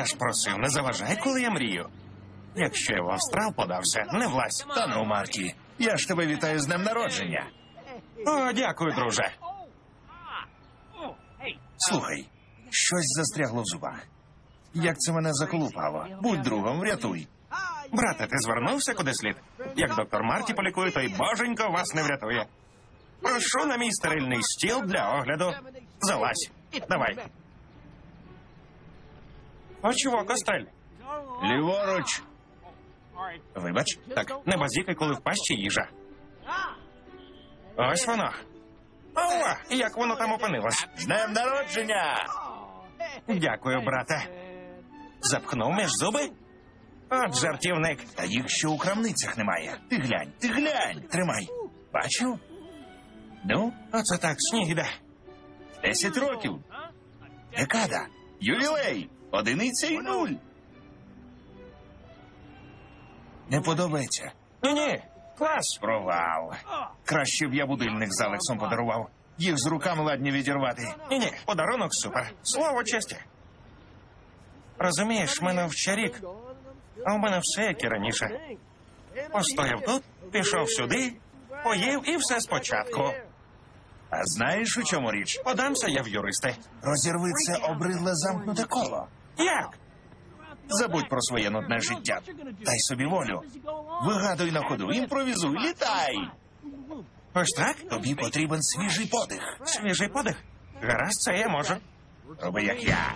я ж просив, не заважай, коли я мрію. Якщо я в астрал подався, не влазь. Та ну, Маркі, я ж тебе вітаю з днем народження. О, дякую, друже. Слухай, щось застрягло в зубах. Як це мене заколупало? Будь другом, врятуй. Брате, ти звернувся куди слід? Як доктор Марті полікує, то й боженько вас не врятує. Прошу на мій стерильний стіл для огляду. Залазь. Давай. Очіво, костель. Ліворуч. Вибач, так, не базікай, коли в пащі їжа. Ось воно. Ова, як воно там опинилось. З днем народження! Дякую, брате. Запхнув між зуби? От жартівник. Та їх ще у крамницях немає. Ти глянь, ти глянь, тримай. Бачив? Ну, Оце так сніг іде. 10 років. Декада. Ювілей. Одиниця і нуль. Не подобається. Ні, ні, клас. Провал. Краще б я будильник з Алексом подарував. Їх з руками ладні відірвати. Ні, ні, подарунок супер. Слово честі. Розумієш, мене вче рік, а у мене все як і раніше. Постояв тут, пішов сюди, поїв і все спочатку. А знаєш, у чому річ? Подамся я в юристи. Розірви це обридле замкнуте коло. Як? Забудь про своє нудне життя. Дай собі волю. Вигадуй на ходу, імпровізуй, літай. Ось так? Тобі потрібен свіжий подих. Свіжий подих. Гаразд, це я можу. Роби як я.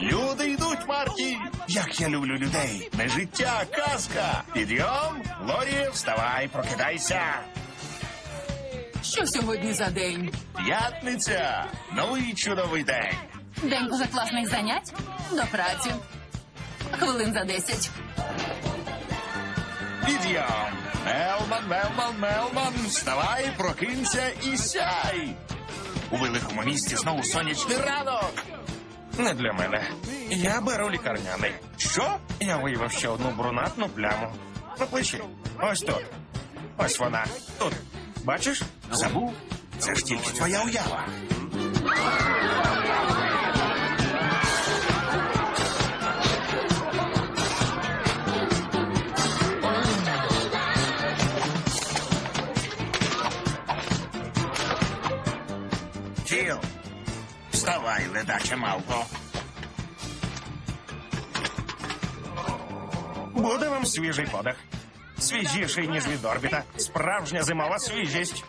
Люди йдуть, Марті! Як я люблю людей! Не життя, казка! Підйом! Лорі, вставай, прокидайся! Що сьогодні за день? П'ятниця! Новий чудовий день! День позакласних занять? До праці. Хвилин за десять. Підйом! Мелман, Мелман, Мелман! Вставай, прокинься і сяй! У великому місті знову сонячний ранок! Не для мене. Я беру лікарняний. Що? Я виявив ще одну брунатну пляму. На плечі. Ось тут. Ось вона. Тут. Бачиш? Забув? Це ж тільки твоя уява. Тіл, вставай, ледаче мавко. Буде вам свіжий подих. Свіжіший, ніж від орбіта. Справжня зимова свіжість.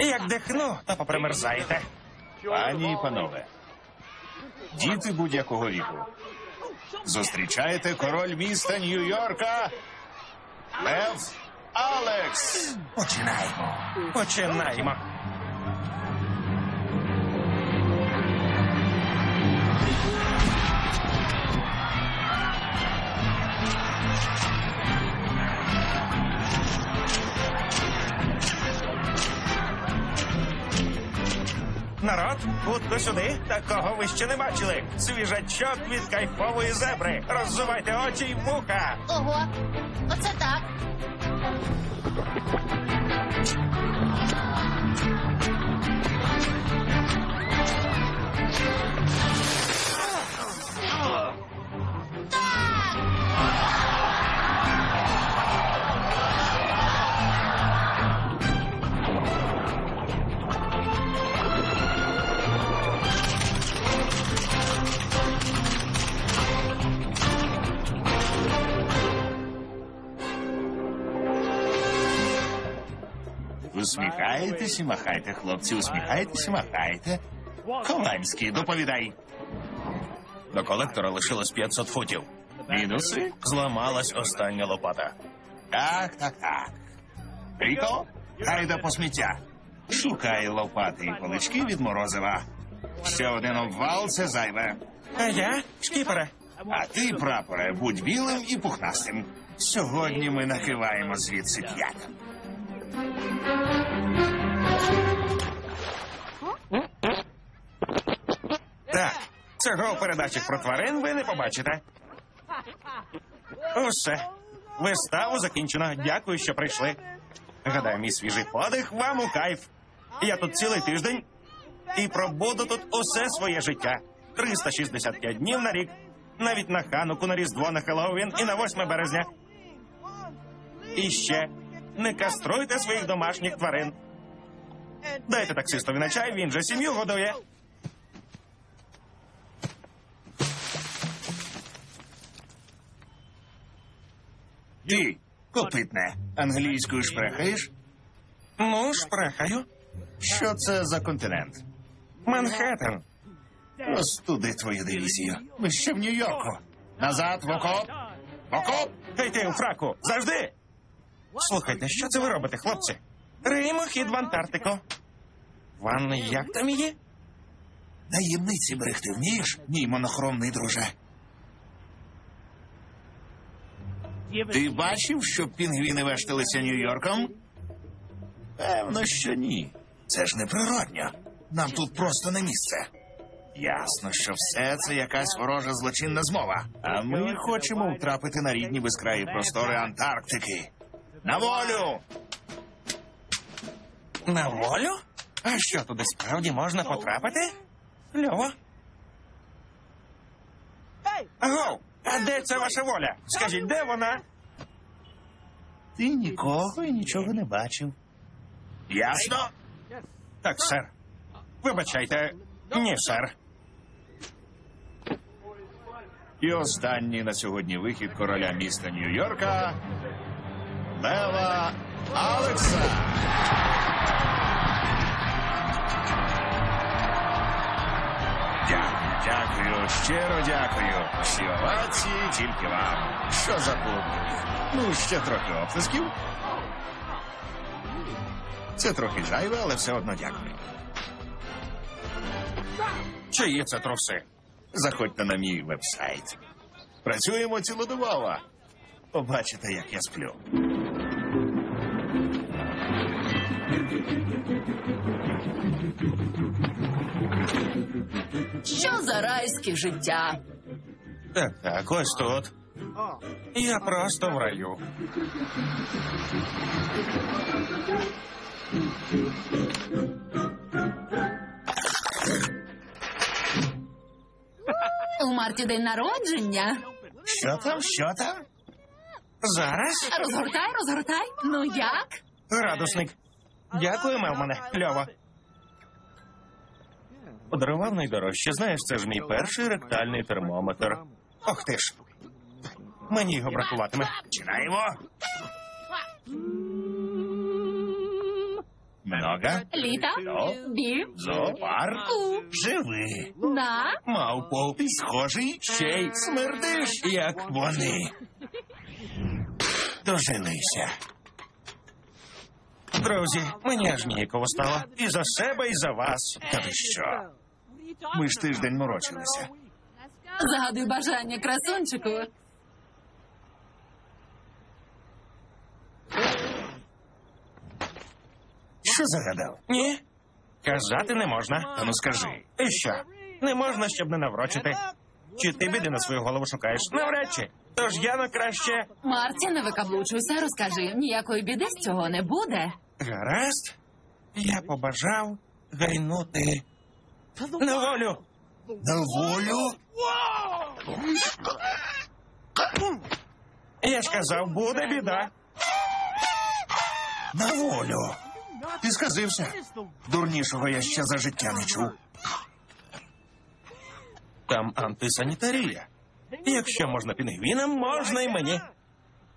Як дихну, то попримерзаєте. Пані і панове, діти будь-якого віку. Зустрічаєте король міста Нью-Йорка Лев Алекс. Починаємо. Починаємо. Народ, хутко сюди. Такого ви ще не бачили. Свіжачок від кайфової зебри. Роззувайте очі й вуха. Ого, оце так. Усміхаєтесь і махайте, хлопці, усміхаєтесь і махайте. Ковальський, доповідай. До колектора лишилось 500 футів. Мінуси? Зламалась остання лопата. Так, так, так. Ріко, гайда по сміття. Шукай лопати і полички від морозива. Ще один обвал це зайве. А я, шкіпере, А ти, прапоре, будь білим і пухнастим. Сьогодні ми накиваємо звідси п'ятим. Так, цього у передачах про тварин ви не побачите. Усе. Виставу закінчено. Дякую, що прийшли. Гадаю, мій свіжий подих вам у кайф. Я тут цілий тиждень і пробуду тут усе своє життя. 365 днів на рік. Навіть на Хануку, на Різдво, на Хеллоуін і на 8 березня. І ще не каструйте своїх домашніх тварин. Дайте таксистові на чай, він же сім'ю годує. Ти, копитне, англійською шпрехаєш? Ну, шпрехаю. Що це за континент? Манхеттен. Остуди твою дивізію. Ми ще в Нью-Йорку. Назад, в окоп. В окоп! Ти у фраку, завжди. Слухайте, що це ви робите, хлопці? Риємо хід в Антарктику. Ван, як там її? Таємниці берегти вмієш, мій монохромний друже. Ти бачив, що пінгвіни вешталися Нью-Йорком? Певно, що ні. Це ж неприродньо. Нам тут просто не місце. Ясно, що все це якась ворожа злочинна змова. А ми хочемо втрапити на рідні безкраї простори Антарктики. На волю! На волю? А що туди справді можна потрапити? Льово. Агов, а де це ваша воля? Скажіть, де вона? Ти нікого і нічого не бачив. Ясно? Так, сер. Вибачайте. Ні, сер. І останній на сьогодні вихід короля міста Нью-Йорка Лева Алекса. Дякую, дякую, щиро дякую. Всі овації тільки вам. Що за клуб? Ну, ще трохи оплесків. Це трохи зайве, але все одно дякую. Чиї це труси? Заходьте на мій вебсайт. Працюємо цілодобово. Побачите, як я сплю. Що за райське життя? Так, так, ось тут. Я просто в раю. У Марті день народження. Що там? Що там? Зараз? Розгортай, розгортай. Ну як? Градусник. Дякую, Мелмане. Льово. Подарував найдорожче. Знаєш, це ж мій перший ректальний термометр. Ох ти ж. Мені його бракуватиме. Починаємо. Много. Літа? Льо. Бі? Зоопарк. У. Живи. На? Мавпо. Ти схожий. Ще й Смердиш. як Вони. Дожилися. Друзі, мені аж ніяково стало. І за себе, і за вас. Та ви що? Ми ж тиждень морочилися. Загадуй бажання красунчику. Що загадав? Ні. Казати не можна. А ну скажи. І що? Не можна, щоб не наврочити. Чи ти біди на свою голову шукаєш? Навряд чи. Тож я на краще. Марті, не викаблучуйся, розкажи. Ніякої біди з цього не буде. Гаразд. Я побажав гайнути на волю. На волю? Я ж казав, буде біда. На волю. Ти сказився. Дурнішого я ще за життя не чув. Там антисанітарія. Якщо можна пінгвінам, можна і мені.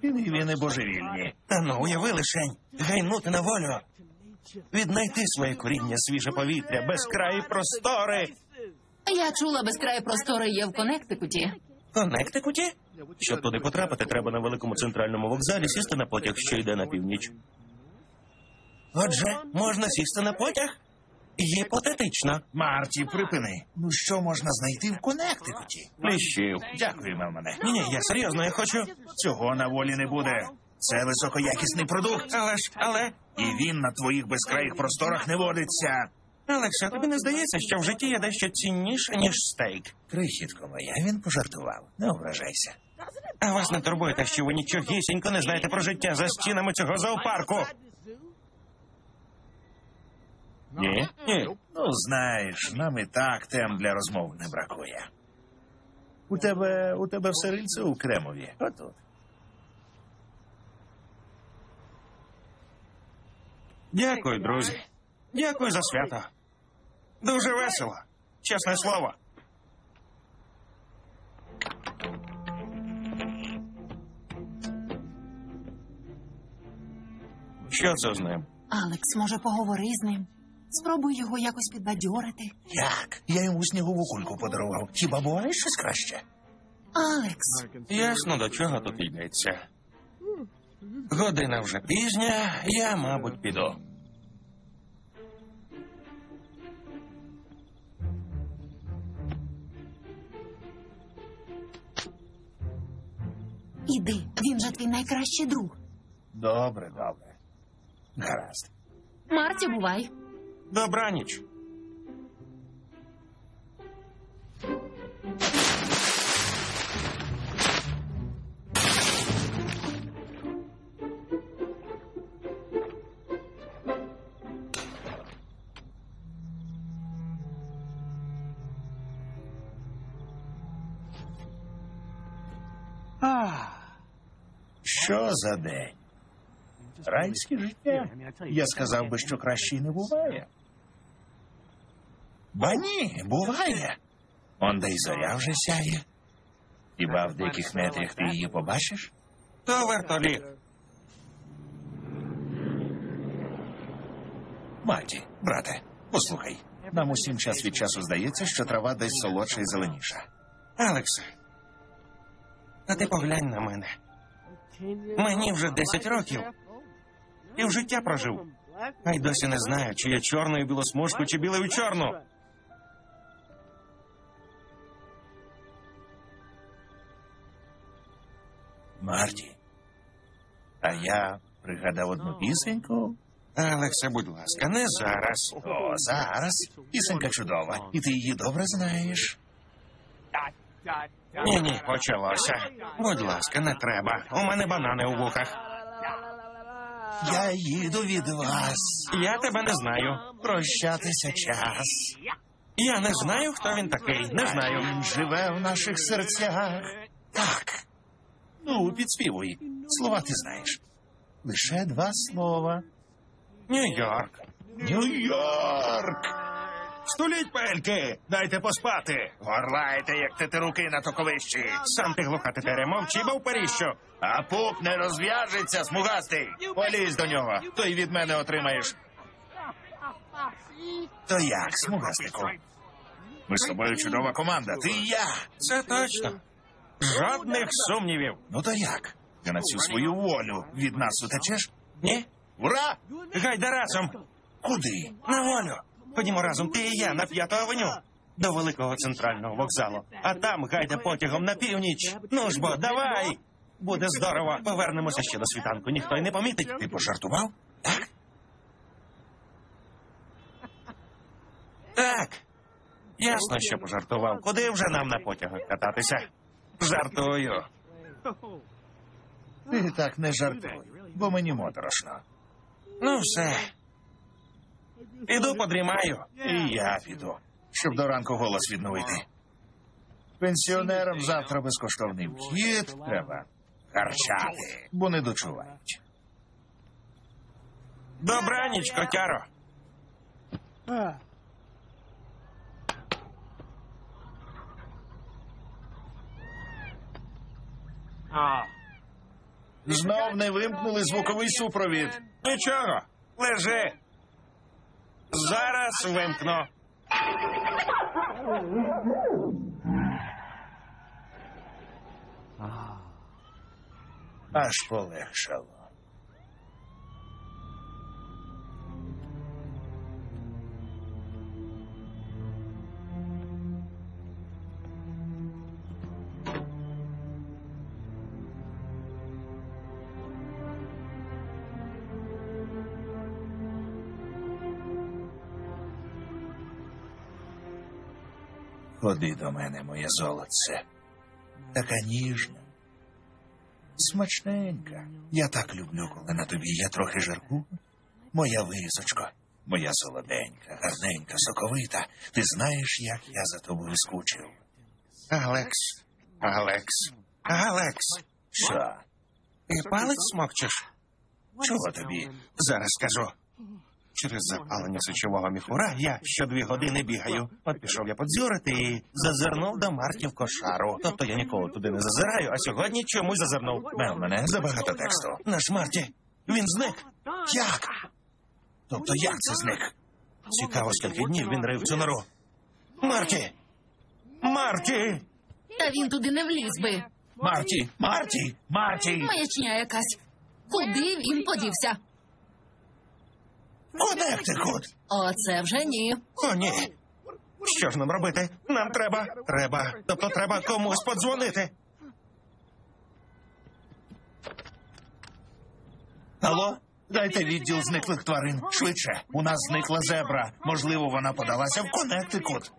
Пінгвіни божевільні. Та ну уяви лишень, гайнути на волю. Віднайти своє коріння, свіже повітря, безкраї простори. Я чула, безкраї простори є в Коннектикуті. Коннектикуті? Щоб туди потрапити, треба на великому центральному вокзалі сісти на потяг, що йде на північ. Отже, можна сісти на потяг? Гіпотетично. Марті, припини. Ну що можна знайти в Коннектикуті? Кліщів. Дякую, мене. Ні, ні, я серйозно, я хочу. Цього на волі не буде. Це високоякісний продукт, Але ж, але. і він на твоїх безкраїх просторах не водиться. Алекса, тобі не здається, що в житті є дещо цінніше, ніж стейк. Крихітко моя, він пожартував. Не ображайся. А вас не турбує те, що ви нічогісінько не знаєте про життя за стінами цього зоопарку. Ні? Ні. Ну, знаєш, нам і так тем для розмов не бракує. У тебе у тебе все рильце у кремові. Отут. Дякую, друзі. Дякую за свято. Дуже весело. Чесне слово. Що це з ним? Алекс, може, поговори з ним. Спробуй його якось підбадьорити. Як? Я йому снігову кульку подарував. Хіба буває щось краще? Алекс, Ясно, до чого тут йдеться. Година вже пізня, я, мабуть, піду. іди, він же твій найкращий друг. Добре, добре. Гаразд. Марті, бувай. Добраніч. Що за день? Райське життя. Я сказав би, що краще й не буває. Ба ні, буває. Он де й зоря вже сяє. Хіба в деяких метрях ти її побачиш? То вертоліт. Маті, брате, послухай. Нам усім час від часу здається, що трава десь солодша і зеленіша. Алексе, а ти поглянь на мене. Мені вже 10 років. І в життя прожив. А й досі не знаю, чи я чорною білосмужку, чи білою чорну. Марті. А я пригадав одну пісеньку. Алексе, будь ласка, не зараз. О, зараз. Пісенька чудова. І ти її добре знаєш. Ні, ні, почалося. Будь ласка, не треба. У мене банани у вухах. Я їду від вас. Я тебе не знаю. Прощатися час. Я не знаю, хто він такий. Не знаю. Він живе в наших серцях. Так. Ну, підспівуй. Слова ти знаєш. Лише два слова. Нью-Йорк. Нью-Йорк! Стуліть пельки! Дайте поспати. Горлайте, як тетеруки на токовищі. Сам ти глуха тетеря, мовчи, бо вперіщо. А пуп не розв'яжеться, смугастий. Полізь до нього, то й від мене отримаєш. То як, смугастику? Ми з тобою чудова команда. Ти і я. Це точно. Жодних сумнівів. Ну то як? Ти на цю свою волю від нас утечеш? Ні? Ура! Гайда разом. Куди? На волю. Ходімо разом, ти і я на п'яту авеню. До великого центрального вокзалу. А там гайда потягом на північ. Ну ж бо, давай. Буде здорово. Повернемося ще до світанку. Ніхто й не помітить. Ти пожартував? Так? Так. Ясно, що пожартував. Куди вже нам на потягах кататися? Жартую. Ти так не жартуй, бо мені моторошно. Ну, все. Іду подрімаю. І я піду, щоб до ранку голос відновити. Пенсіонерам завтра безкоштовний вхід треба харчати, бо не дочувають. Добраніч, котяро. Знов не вимкнули звуковий супровід. Нічого, лежи. Зараз вимкну. Аж полегшало. Ходи до мене, моє золоце. Така ніжна. Смачненька. Я так люблю, коли на тобі є трохи жирку. Моя височко, моя солоденька, гарненька, соковита. Ти знаєш, як я за тобою скучив. Алекс, Алекс, Алекс. Що? Ти палець смокчеш? Чого тобі? Зараз скажу. Через запалення сечового міхура я що дві години бігаю. От пішов я подзюрити і зазирнув до Марті в кошару. Тобто я ніколи туди не зазираю, а сьогодні чомусь зазирнув. Мел мене забагато тексту. Наш Марті, він зник. Як? Тобто як це зник? Цікаво, скільки днів він рив цю нору. Марті! Марті! Та він туди не вліз би. Марті! Марті! Марті! Маячня якась. Куди він подівся? Коннектикут! Оце вже ні. О, ні. Що ж нам робити? Нам треба. Треба. Тобто треба комусь подзвонити. Алло? Дайте відділ зниклих тварин. Швидше. У нас зникла зебра. Можливо, вона подалася в Коннектикут.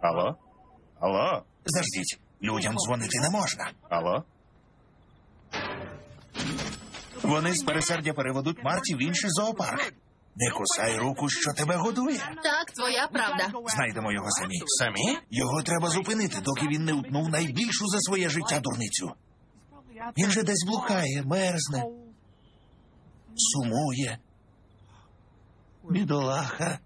Алло? Алло? Заждіть, людям дзвонити не можна. Алло? Вони з пересердя переведуть Марті в інший зоопарк. Не кусай руку, що тебе годує. Так, твоя правда. Знайдемо його самі. Самі? Його треба зупинити, доки він не утнув найбільшу за своє життя дурницю. Він же десь блукає, мерзне, сумує. Бідолаха.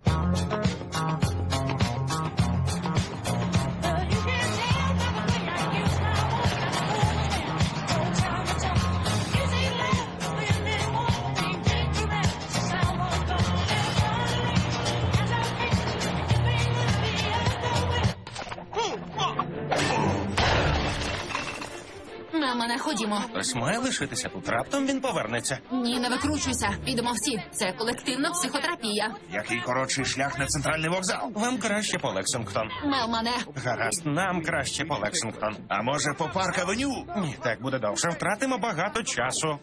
На мене ходімо. Хтось має лишитися тут. Раптом він повернеться. Ні, не викручуйся. Підемо всі. Це колективна психотерапія. Який коротший шлях на центральний вокзал. Вам краще по Лексингтон. Мелмане, Гаразд, нам краще по Лексингтон. А може по парк авеню? Ні, так буде довше. Втратимо багато часу.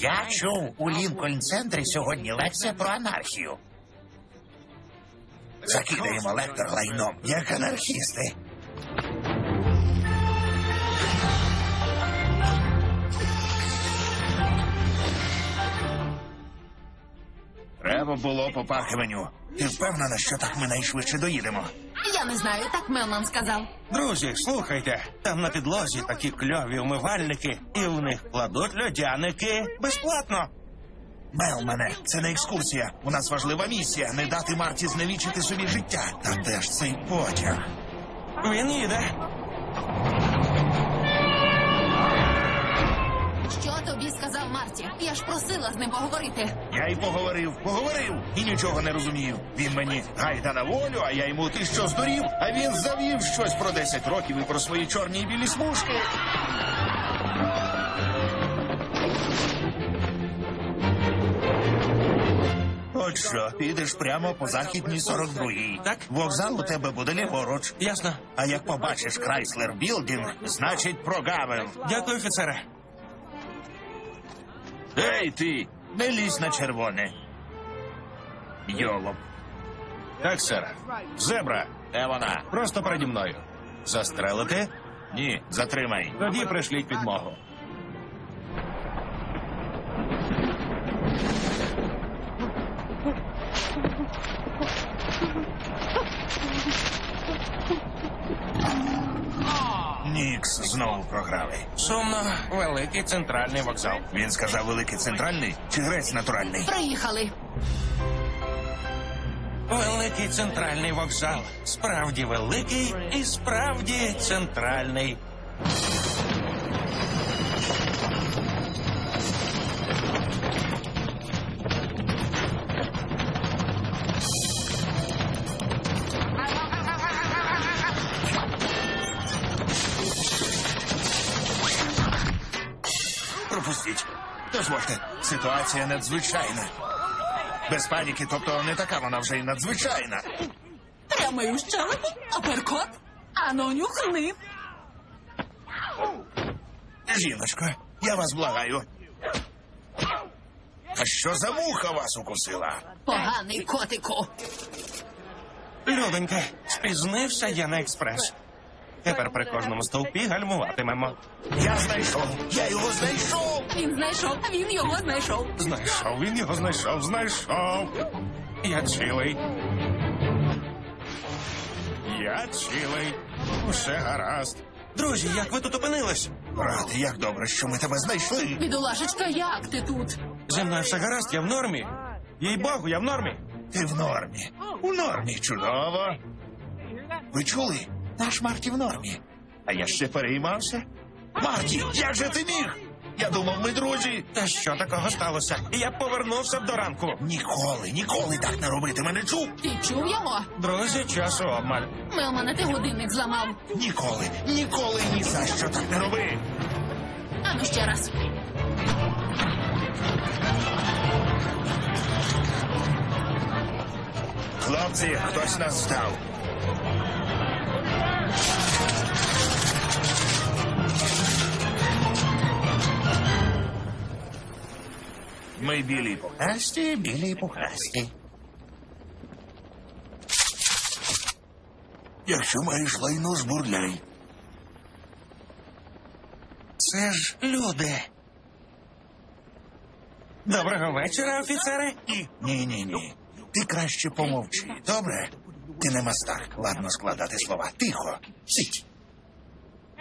Я чув у Лінкольн центрі сьогодні лекція про анархію. Закидаємо лектор лайном, як анархісти. Треба було по парк. Ти впевнена, що так ми найшвидше доїдемо? я не знаю, так Мелман сказав. Друзі, слухайте, там на підлозі такі кльові умивальники, і в них кладуть льодяники безплатно. Мел мене, це не екскурсія. У нас важлива місія не дати Марті зневічити собі життя. Та де ж цей потяг? Він їде. Що тобі сказав Марті? Я ж просила з ним поговорити. Я й поговорив, поговорив і нічого не розумію. Він мені гайда на волю, а я йому ти що здурів, а він завів щось про 10 років і про свої чорні і білі смужки. От що, підеш прямо по західній 42-й. Так. Вокзал у тебе буде ліворуч. Ясно. А як побачиш Крайслер Білдінг, значить прогавив. Дякую, офіцере. Ей ти, не лізь на червоне. Йолоп, Так, сера. Зебра. де вона? Просто переді мною. Застрелити? Ні, затримай. Тоді пришліть підмогу. Нікс знову програли. Сумно, великий центральний вокзал. Він сказав великий центральний чи грець натуральний. Приїхали. Великий центральний вокзал. Справді великий і справді центральний. Дозвольте, ситуація надзвичайна. Без паніки, тобто не така вона вже й надзвичайна. Прямий у щелепу, аперкот, ану нюхни. Жіночко, я вас благаю. А що за муха вас укусила? Поганий котику. Людонька, спізнився я на експрес. Тепер при кожному стовпі гальмуватимемо. Я знайшов, я його знайшов. Він знайшов, він його знайшов. Знайшов, він його знайшов, знайшов. Я цілий. Я цілий. Усе гаразд. Друзі, як ви тут опинились? Брате, як добре, що ми тебе знайшли. Бідолашечка, як ти тут? Зі мною все гаразд, я в нормі. Їй Богу, я в нормі. Ти в нормі. У нормі, чудово. Ви чули? Наш Марті в нормі. А я ще переймався. Марті, як же ти міг? Я думав, ми друзі. Та що такого сталося? Я повернувся б до ранку. Ніколи, ніколи так не робити. Мене чув. Ти чув його? Друзі, часу обмаль. Мелмане, ти годинник зламав. Ніколи, ніколи ні за що так не роби. Ану ще раз. Хлопці, хтось нас здав. Ми білі й пухасті, білі й пухасті. Якщо маєш лайно, жбурляй. Це ж люди. Доброго вечора, офіцери. Ні, ні, ні. Ти краще помовчи, добре? Ти не мастак, ладно складати слова. Тихо, сидь.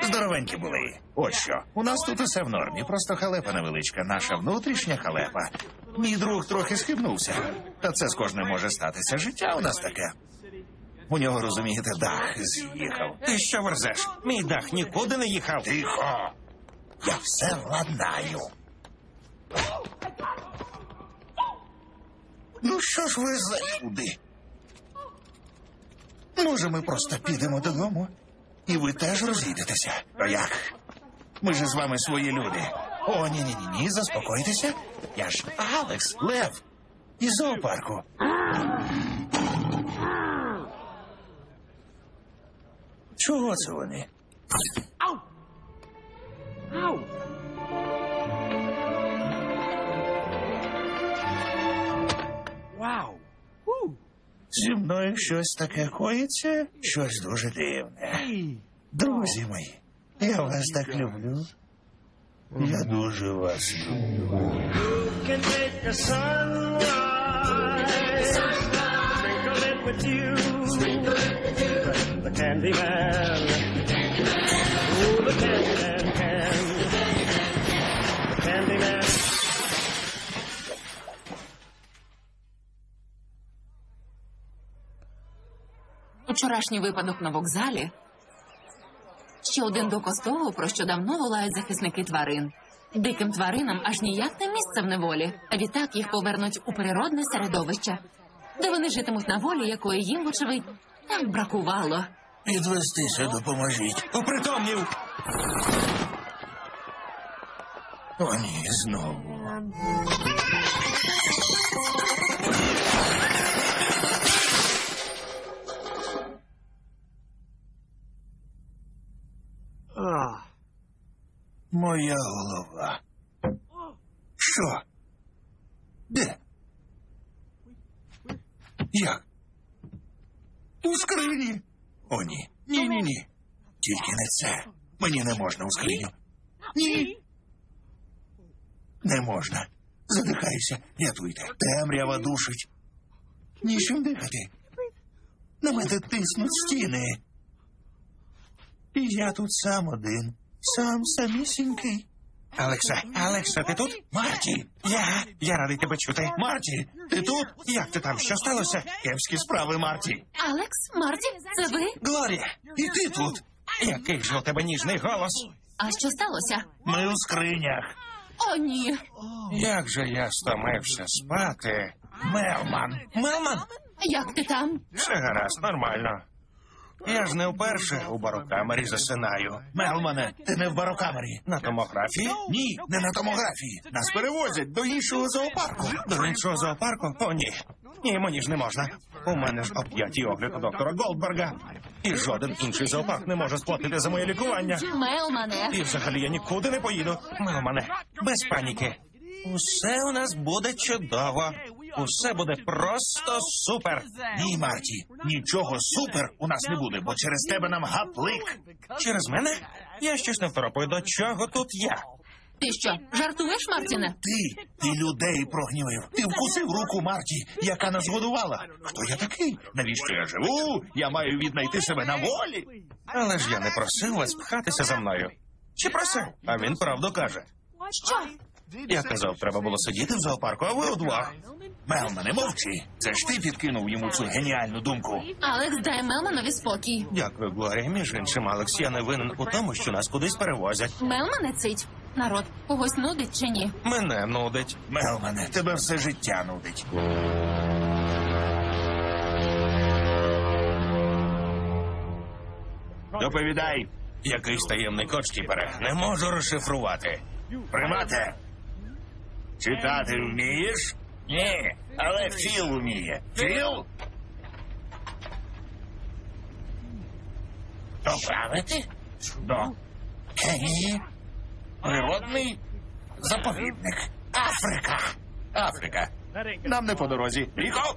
Здоровенькі були. Ось що. У нас тут усе в нормі, просто халепа невеличка, наша внутрішня халепа. Мій друг трохи схибнувся. Та це з кожним може статися. Життя у нас таке. У нього, розумієте, дах з'їхав. Ти що верзеш? Мій дах нікуди не їхав. Тихо. Я все владнаю. Ну що ж ви за люди? Може, ми просто підемо додому, і ви теж розійдетеся. А як? Ми ж з вами свої люди. О, ні, ні, ні, ні, заспокойтеся. Я ж Алекс, Лев із зоопарку. Чого це вони? Зі мною щось таке коїться, щось дуже дивне. Друзі мої, я вас так люблю. Я дуже вас люблю. can make the sunrise. Sprinkle it with you. The candy man. Oh, the candy Вчорашній випадок на вокзалі. Ще один доказ того, про що давно волають захисники тварин. Диким тваринам аж ніяк не місце в неволі, а відтак їх повернуть у природне середовище, де вони житимуть на волі, якої їм, вочевидь, так бракувало. Підвестися допоможіть. Опритомнів. О, ні, знову. Моя голова. Що? Де? Як? У скрині. О, ні. Ні, ні, ні. Тільки не це. Мені не можна у скриню. Ні. Не можна. Задихаюся. Рятуйте. Темрява душить. Нічим дихати. На мене тиснуть стіни. І я тут сам один. Сам самісінький. Алексе, Алексе, ти тут? Марті! Я. Я радий тебе чути. Марті! Ти тут? Як ти там? Що сталося? Кепські справи, Марті! Алекс, Марті, це ви? Глорія! І ти тут! Який ж у тебе ніжний голос? А що сталося? Ми у скринях. О, ні. Як же я стомився спати? Мелман! Мелман? Як ти там? Все гаразд, нормально. Я ж не вперше у барокамері засинаю. Мелмане, ти не в барокамері. На томографії? Ні, не на томографії. Нас перевозять до іншого зоопарку. До іншого зоопарку? О, ні. Ні, мені ж не можна. У мене ж оп'ятий огляд у доктора Голдберга. І жоден інший зоопарк не може сплатити за моє лікування. Мелмане. І взагалі я нікуди не поїду. Мелмане, без паніки. Усе у нас буде чудово. Усе буде просто супер. Ні, Марті, нічого супер у нас не буде, бо через тебе нам гаплик. Через мене? Я щось не второпаю. До чого тут я? Ти що, жартуєш, Мартіне? Ти, ти людей прогнівив. Ти вкусив руку Марті, яка нас годувала. Хто я такий? Навіщо я живу? Я маю віднайти себе на волі. Але ж я не просив вас пхатися за мною. Чи просив? А він правду каже. Що? Я казав, треба було сидіти в зоопарку, а ви удвох. Мелмане, мовчи. Це ж ти підкинув йому цю геніальну думку. Алекс, дай Мелманові спокій. Дякую, Глорія. Між іншим, Алекс, я не винен у тому, що нас кудись перевозять. Мелмане цить. Народ, когось нудить чи ні? Мене нудить. Мелмане, тебе все життя нудить. Доповідай, Якийсь таємний код Штіпере. Не можу розшифрувати. примате. Читати вмієш? Ні, але Філ вміє. Філ? Доправити? До Кенії? Природний заповідник. Африка. Африка. Нам не по дорозі. Ріко!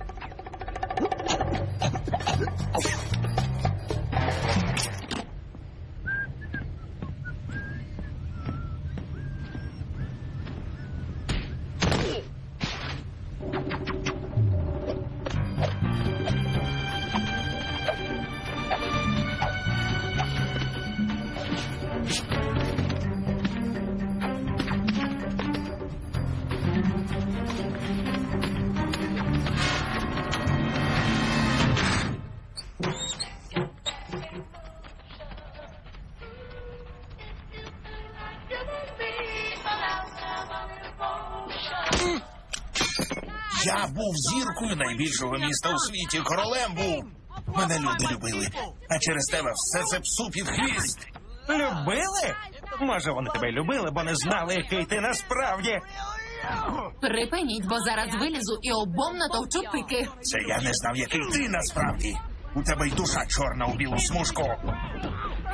Найбільшого міста у світі. Королем був. Мене люди любили. А через тебе все це псу під хвіст. Любили? Може, вони тебе любили, бо не знали, який ти насправді. Припиніть, бо зараз вилізу і обом натовчу пики. Це я не знав, який ти насправді. У тебе й душа чорна у білу смужку.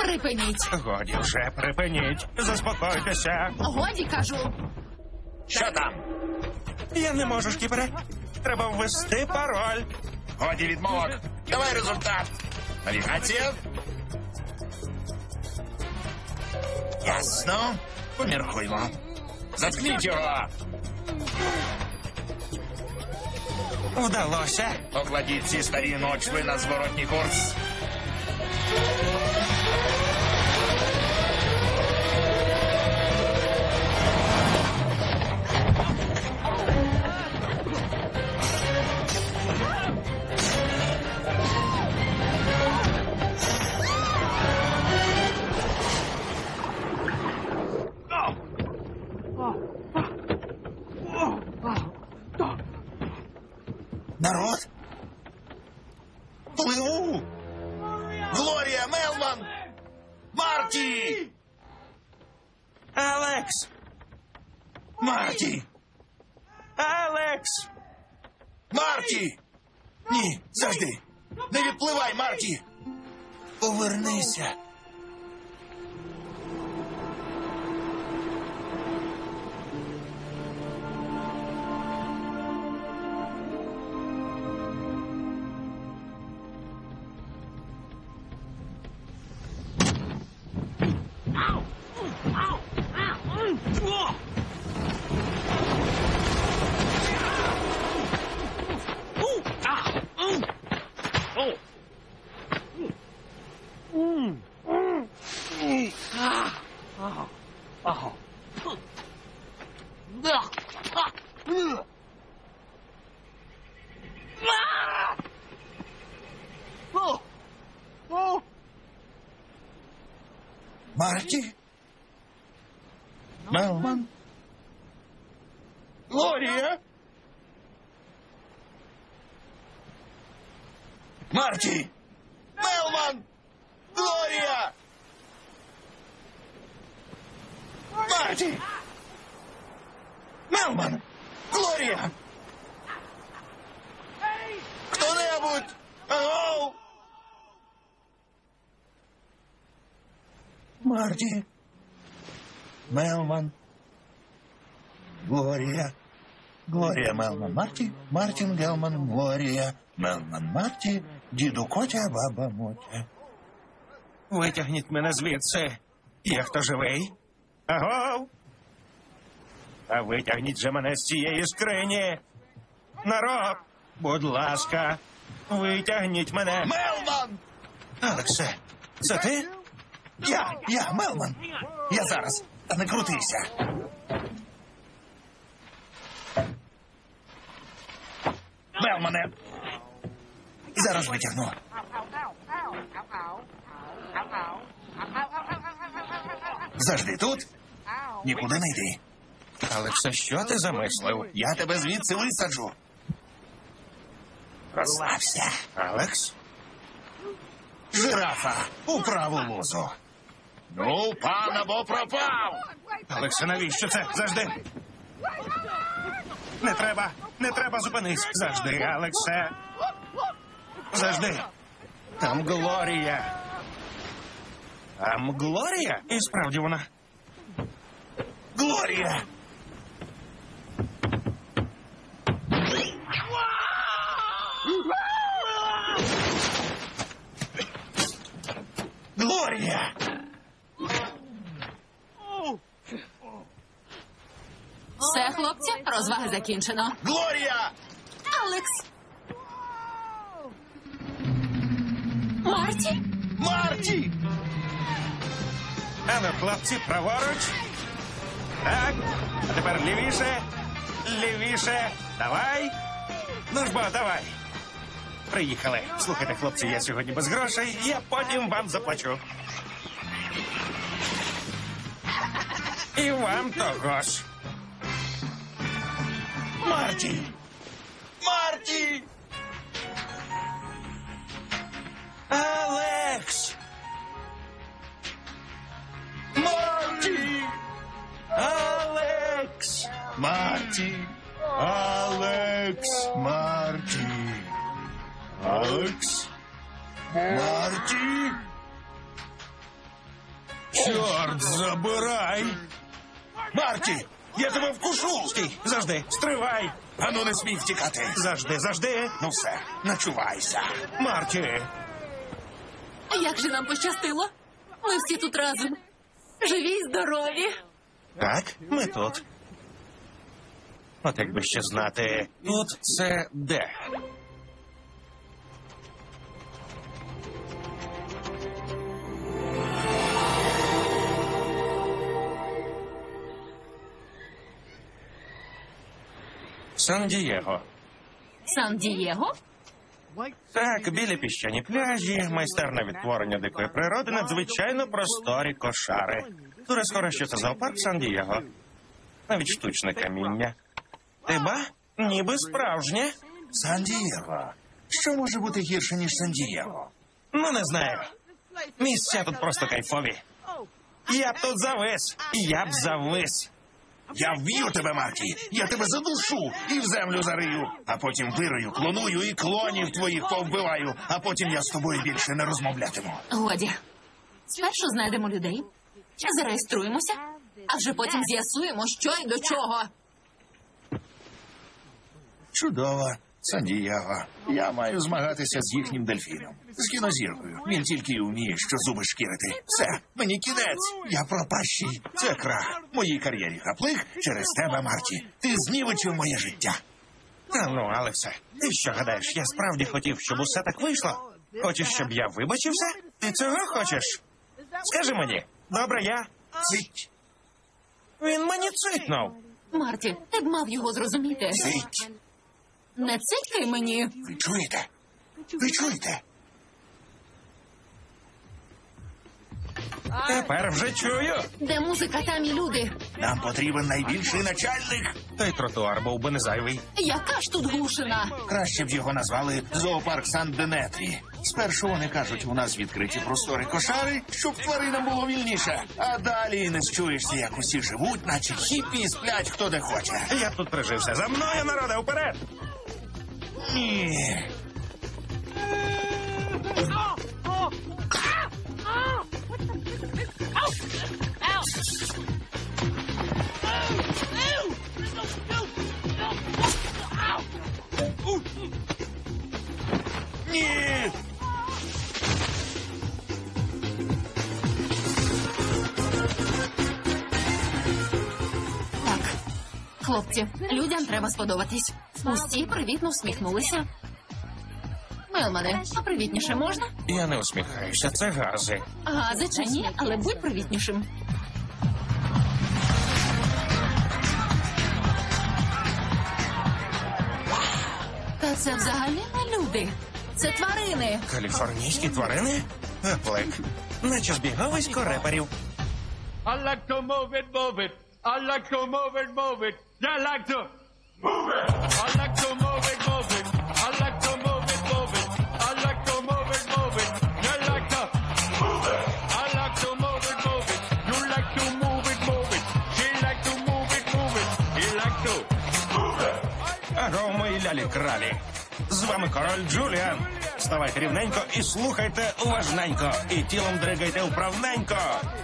Припиніть. Годі вже припиніть. Заспокойтеся. Годі кажу. Що там? Я не можу, Штіпере. Треба ввести пароль. Годі відмовок. Давай результат. Навігація. Ясно. Поміркуймо. Заткніть його. Вдалося. Покладіть ці старі ночви на зворотній курс. Народ? Пливу! Глорія, Мелман! Марті! Алекс! Марті! Алекс! Марті! Ні, завжди! Не відпливай, Марті! Повернися! Марті! Мелман! Глорія! Марті! Мелман! Глорія! Хто-небудь! Ау! Марті! Мелман! Глорія! Глорія Мелман Марті, Мартін Гелман Глорія, Мелман Марті, діду Котя, баба Мотя. Витягніть мене звідси. Я хто живий? Аго! А витягніть же мене з цієї скрині. Народ, будь ласка, витягніть мене. Мелман! Алексе, це ти? Я, я, Мелман! Я зараз, та не крутися. Мелмане! Зараз витягну. Завжди тут. Нікуди не йди. Алексе, що ти замислив? Я тебе звідси висаджу. Розслабся. Алекс? Жирафа у праву лозу. Ну, пан або пропав. Алексе, навіщо це? Завжди. Не треба, не треба зупинись. Завжди, Алексе. Завжди. Там Глорія. Там Глорія? І справді вона. Глорія! Глорія! Все, хлопці, розваги закінчено. Глорія! Алекс! Марті? Марті! Ану, хлопці, праворуч. Так. А тепер лівіше. Лівіше. Давай. Ну ж бо, давай. Приїхали. Слухайте, хлопці, я сьогодні без грошей, я потім вам заплачу. І вам того ж. Марті! Марті! Алекс! Марті! Алекс! Марті! Алекс! Марті! Алекс! Марті! Чорт забирай! Марті! Я тебе вкушу! Стій, завжди, стривай! Ану не смій втікати! Завжди, завжди! Ну все, начувайся! Марті! Як же нам пощастило? Ми всі тут разом. Живі й здорові. Так, ми тут. От якби ще знати, тут це де? Сан-Дієго. Сан-Дієго? Так, білі піщані пляжі, майстерне відтворення дикої природи, надзвичайно просторі кошари. Дуже скоро що це зоопарк Сан-Дієго. Навіть штучне каміння. Ти ба? Ніби справжнє. Сан-Дієго. Що може бути гірше, ніж Сан-Дієго? Ну, не знаю. Місця тут просто кайфові. Я б тут завис. Я б завис. Я вб'ю тебе, Марті! Я тебе задушу і в землю зарию, а потім вирою, клоную і клонів твоїх повбиваю, а потім я з тобою більше не розмовлятиму. Годі. Спершу знайдемо людей, зареєструємося, а вже потім з'ясуємо, що й до чого. Чудово, Сан-Дієго. Я маю змагатися з їхнім дельфіном. З кінозіркою. Він тільки й вміє, що зуби шкірити. Все, мені кінець. Я пропащий. Це крах. Моїй кар'єрі хаплих через тебе, Марті. Ти знівечив моє життя. Та ну, Алексе, ти що гадаєш, я справді хотів, щоб усе так вийшло? Хочеш, щоб я вибачився? Ти цього хочеш? Скажи мені, добре, я. Цить, Він мені цитнув. Марті, ти б мав його зрозуміти. цить. Не цикай мені. Ви чуєте? Ви чуєте? Тепер вже чую. Де музика, там і люди. Нам потрібен найбільший начальник. Той тротуар був би не зайвий. Яка ж тут глушина? Краще б його назвали зоопарк Сан-Денетрі. Спершу вони кажуть, у нас відкриті простори кошари, щоб тваринам було вільніше. А далі не счуєшся, як усі живуть, наче хіпі і сплять хто де хоче. Я б тут прижився. За мною, народе, вперед! Хлопці, людям треба сподобатись. Усі привітно всміхнулися. Мелмане, а привітніше можна? Я не усміхаюся, це гази. Гази чи ні, але будь привітнішим. Та це взагалі не люди. Це тварини. Каліфорнійські тварини? Еплек. Наче збіговисько реперів. I like to move it, move it. I like to move it, move it. I like to move it. I like to move it, move it. I like to move it, move it. I like to move it, move it. You like to move it. I like to move it, move it. You like to move it, move it. She like to move it, move it. He like to move it. Аго, мої лялі кралі. З вами король Джуліан. Ставайте рівненько і слухайте уважненько. І тілом дригайте вправненько.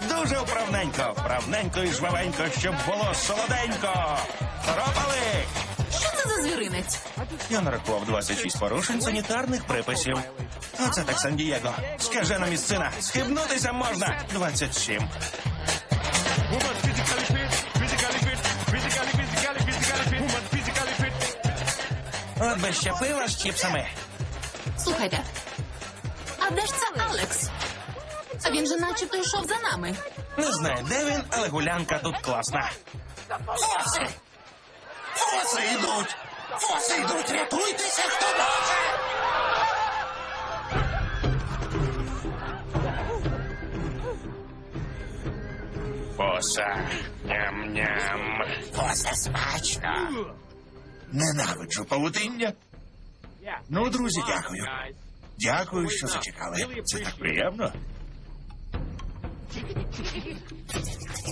Дуже вправненько. Вправненько і жвавенько, щоб було солоденько. Торопали! Що це за звіринець? Я нарахував 26 порушень санітарних приписів. Оце так Сан-Дієго. Скажена місцина. Схибнутися можна. 27. Woman physically fit, physically fit, physically, physically, physically fit. Woman physically fit. От би ще пива з чіпсами. Слухайте. А де ж це Алекс? А він же начебто йшов за нами. Не знаю, де він, але гулянка тут класна. Фоси! Фоси йдуть! Фоси йдуть! Рятуйтеся, хто може! Поса. Ням-ням. Фоса смачно! Ненавиджу павутиння. Ну, друзі, дякую. Дякую, що зачекали. Це так приємно.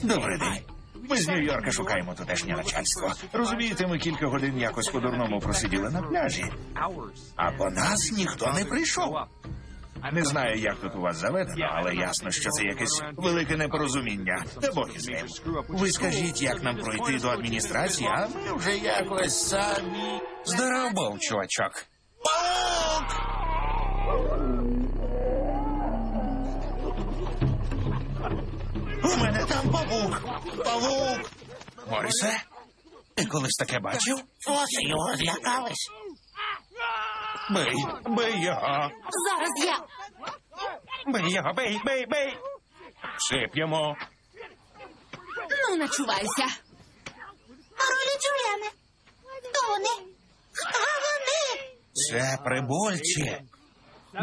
Добрий день. Ми з Нью-Йорка шукаємо тутешнє начальство. Розумієте, ми кілька годин якось по-дурному просиділи на пляжі, а по нас ніхто не прийшов. Не знаю, як тут у вас заведено, але ясно, що це якесь велике непорозуміння. Та Бог із ним. Ви скажіть, як нам пройти до адміністрації, а ми вже якось самі. Здоров був, чувачок. У мене там павук. Павук. Морісе, ти колись таке бачив? Фоси його злякались. Бий, бий його. Зараз я. Бий його, бий, бий, бий. Сип'ємо. Ну, начувайся. Королі Джуліане. Хто вони? Хто вони? Це прибульці.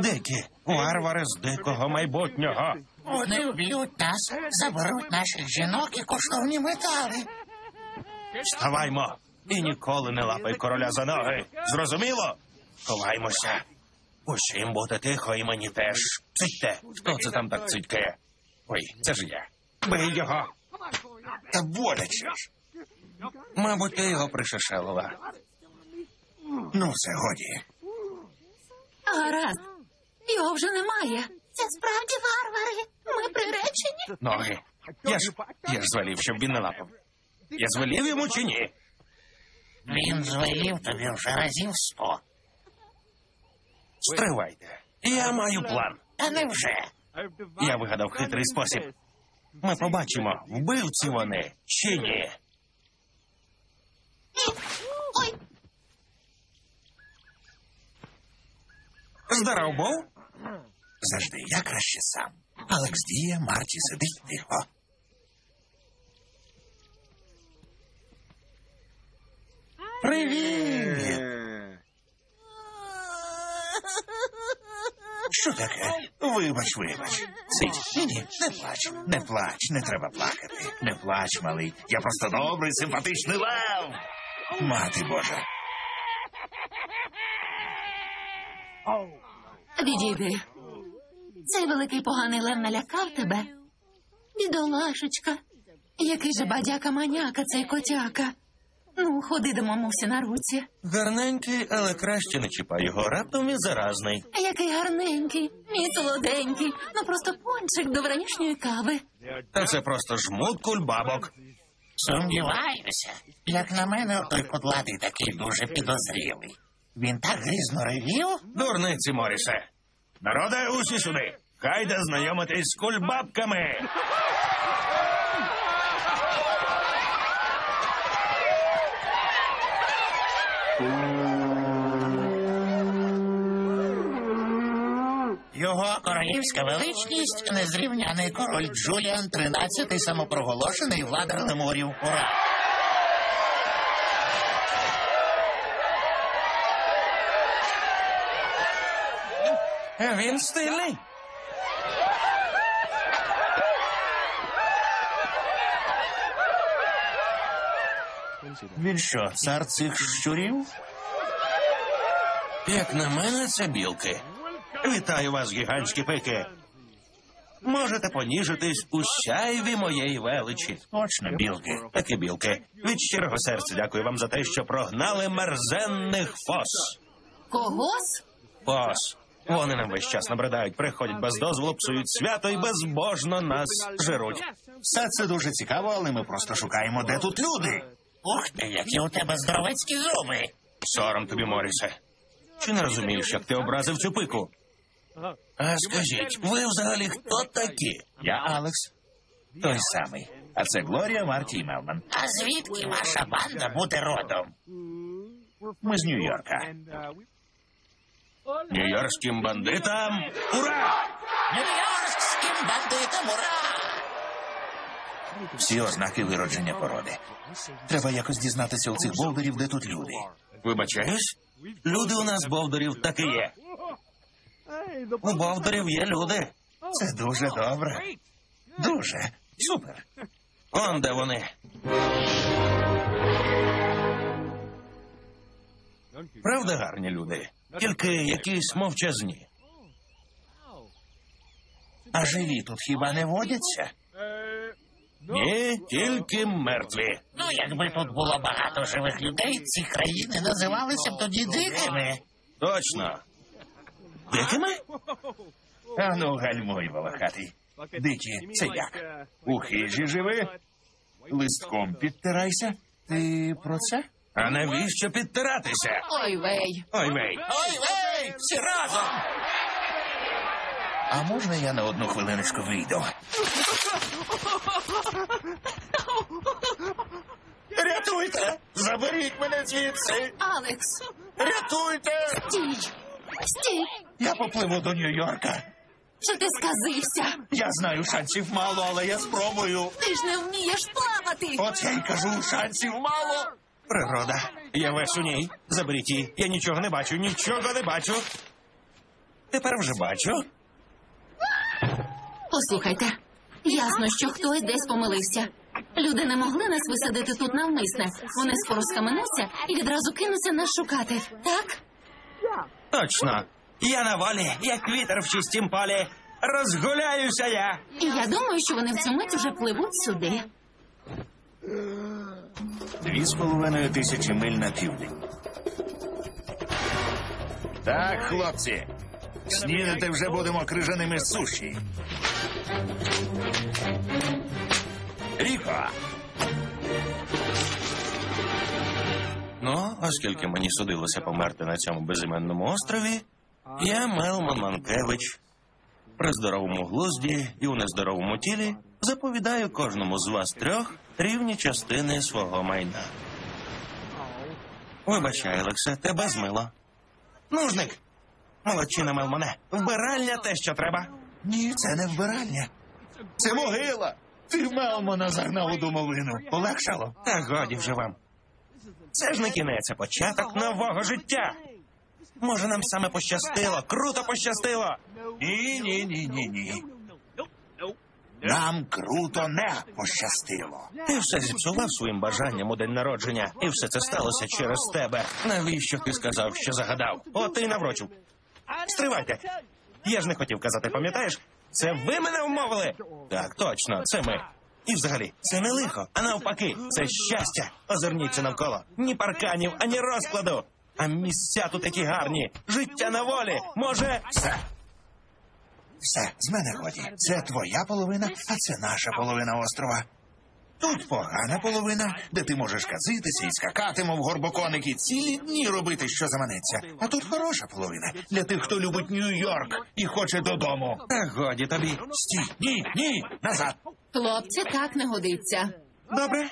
Дикі варвари з дикого майбутнього. Вони вб'ють нас, заберуть наших жінок і коштовні метали. Вставаймо і ніколи не лапай короля за ноги. Зрозуміло? Ховаймося. Усім бути тихо і мені теж. Цитьте. Хто це там так цитькає? Ой, це ж я. Бий його. Та боляче ж. Мабуть, ти його пришишелила. Ну, все годі. Гаразд. Його вже немає. Це справді варвари. Ми приречені. Ноги. Я ж я ж звелів, щоб він не лапав. Я звелів йому чи ні? Він звелів тобі вже разів сто. Стривайте. Я маю план. Та невже? Я вигадав хитрий спосіб. Ми побачимо, вбивці вони чи ні. Ой, Здоров був? Завжди, я краще сам. Алекс діє, Марті сидить тихо. Привіт! Що таке? Вибач, вибач. Сидь. Ні, ні, не плач. Не плач, не треба плакати. Не плач, малий. Я просто добрий, симпатичний лев. Мати Божа. Відійди. Цей великий поганий лев налякав тебе. Бідолашечка. Який же бадяка маняка цей котяка. Ну, ходи до мамусі на руці. Гарненький, але краще не чіпай його. Раптом він заразний. Який гарненький, мій солоденький, ну просто пончик до вранішньої кави. Та це просто жмут кульбабок. Сумніваюся. Як на мене, той кудлатий такий дуже підозрілий. Він так грізно ревів. Дурниці, Морісе. Народе, усі сюди. Хайде знайомитись з кульбабками. Його королівська величність незрівняний король Джуліан XIII самопроголошений владар лемурів. Ура! Він стильний. Він що, цар цих щурів? Як на мене, це білки. Вітаю вас, гігантські пики. Можете поніжитись у сяйві моєї величі. Точно, білки. Такі білки. Від щирого серця дякую вам за те, що прогнали мерзенних фос. Когось? Фос. Вони нам весь час набридають, приходять без дозволу, псують свято і безбожно нас жируть. Все це дуже цікаво, але ми просто шукаємо, де тут люди. Ух ти, які у тебе здоровецькі зуби. Сором тобі, Морісе. Чи не розумієш, як ти образив цю пику? А скажіть, ви взагалі хто такі? Я Алекс. Той самий. А це Глорія, Марті і Мелман. А звідки ваша банда буде родом? Ми з Нью-Йорка. Нью-Йоркським бандитам. Ура! Нью-Йоркським бандитам, ура! Всі ознаки виродження породи. Треба якось дізнатися у цих болдерів, де тут люди. Вибачаюсь, люди у нас бовдурів таки є. У бовдурів є люди. Це дуже добре. Дуже. Супер. Он де вони. Правда, гарні люди, тільки якісь мовчазні. А живі тут хіба не водяться? Ні, тільки мертві. Ну, якби тут було багато живих людей, ці країни називалися б тоді дикими. Точно. Дикими? А ну, гальмуй, волохатий. Дикі, це як? У хижі живи? Листком підтирайся. Ти про це? А навіщо підтиратися? Ой вей. Ой вей. Ой, ей, всі разом! А можна я на одну хвилиночку вийду? Рятуйте! Заберіть мене звідси! Алекс, Рятуйте! стій! Стій! Я попливу до Нью-Йорка. Чи ти сказився? Я знаю, шансів мало, але я спробую. Ти ж не вмієш плавати! От я й кажу, шансів мало. Природа. Я весь у ній. Заберіть її. Я нічого не бачу, нічого не бачу. Тепер вже бачу. Послухайте, ясно, що хтось десь помилився. Люди не могли нас висадити тут навмисне. Вони скоро схаменуться і відразу кинуться нас шукати. Так? Точно. Я на волі, як вітер в чистім полі. Розгуляюся я. І я думаю, що вони в цю мить вже пливуть сюди. Дві з половиною тисячі миль на південь. Так, хлопці. Снідати вже будемо крижаними суші. Ріко, Ну, оскільки мені судилося померти на цьому безіменному острові, я Мелман Манкевич. При здоровому глузді і у нездоровому тілі заповідаю кожному з вас трьох рівні частини свого майна. Вибачай, Олексе, тебе змило. Нужник! Молодчина, Мелмане, вбиральня те, що треба. ні, це не вбиральня. Це могила. Ти Мелмона загнав у домовину. Полегшало? Та годі вже вам. Це ж не кінець, а початок нового життя. Може, нам саме пощастило? Круто пощастило! Ні, ні, ні, ні, ні. Нам круто не пощастило. Ти все зіпсував своїм бажанням у день народження, і все це сталося через тебе. Навіщо ти сказав, що загадав? От і наврочив. Стривайте. Я ж не хотів казати, пам'ятаєш? Це ви мене вмовили? Так, точно, це ми. І взагалі, це не лихо, а навпаки, це щастя. Озирніться навколо. Ні парканів, ані розкладу. А місця тут такі гарні. Життя на волі. Може. Все. Все, з мене годі. Це твоя половина, а це наша половина острова. Тут погана половина, де ти можеш казитися і скакати, мов горбоконик, і цілі дні робити, що заманеться. А тут хороша половина для тих, хто любить Нью-Йорк і хоче додому. Та годі тобі. Стій, ні, ні, назад. Хлопці, так не годиться. Добре.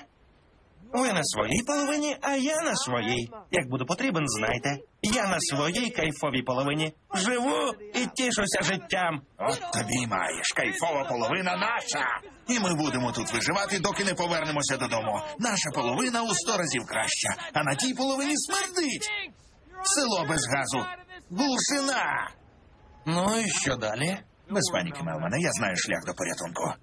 Ви на своїй половині, а я на своїй. Як буду потрібен, знайте. Я на своїй кайфовій половині. Живу і тішуся життям. От тобі маєш. Кайфова половина наша. І ми будемо тут виживати, доки не повернемося додому. Наша половина у сто разів краща, а на тій половині смердить. Село без газу. Глушина. Ну і що далі? Без паніки, Мелмане, я знаю шлях до порятунку.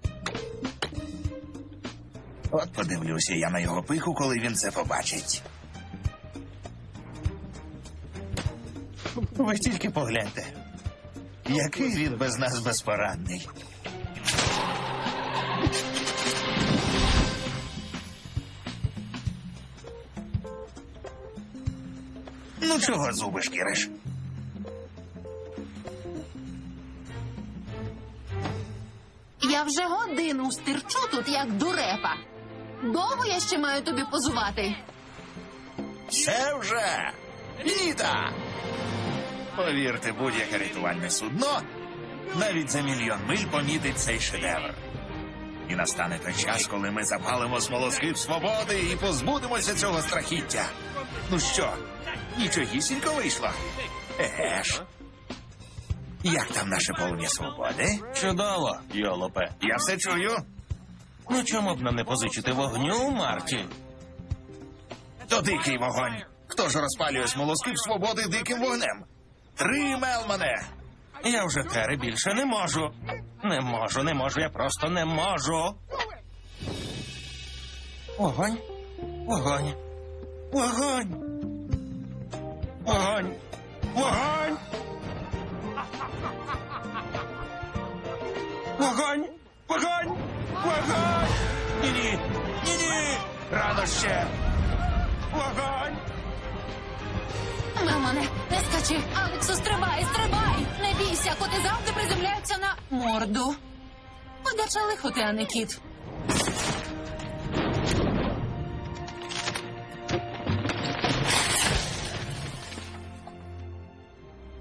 От подивлюся я на його пиху, коли він це побачить. Ви тільки погляньте. Який він без нас безпорадний. Ну, чого зуби шкіриш? Я вже годину стирчу тут, як дурепа. Довго я ще маю тобі позувати. Це вже літа. Повірте, будь-яке рятувальне судно навіть за мільйон миль помітить цей шедевр. І настане той час, коли ми запалимо смолоскип свободи і позбудемося цього страхіття. Ну що, нічогісінько вийшло? Еге ж. Як там наше полум'я свободи? Чудово, йолопе. Я все чую. Ну чому б нам не позичити вогню, Марті? То дикий вогонь. Хто ж розпалює смолоскип свободи диким вогнем? Три Мелмане. Я вже Терри більше не можу. Не можу, не можу, я просто не можу. Вогонь. Вогонь. Вогонь. Вогонь. Вогонь. Вогонь! Вогонь! Вогонь! Ні-ні! Ні-ні! Рано ще! Вогонь! Мелмане, не скачи. Алексу, стрибай, стрибай. Не бійся, коти завжди приземляються на морду. Подача лихо ти, а не кіт.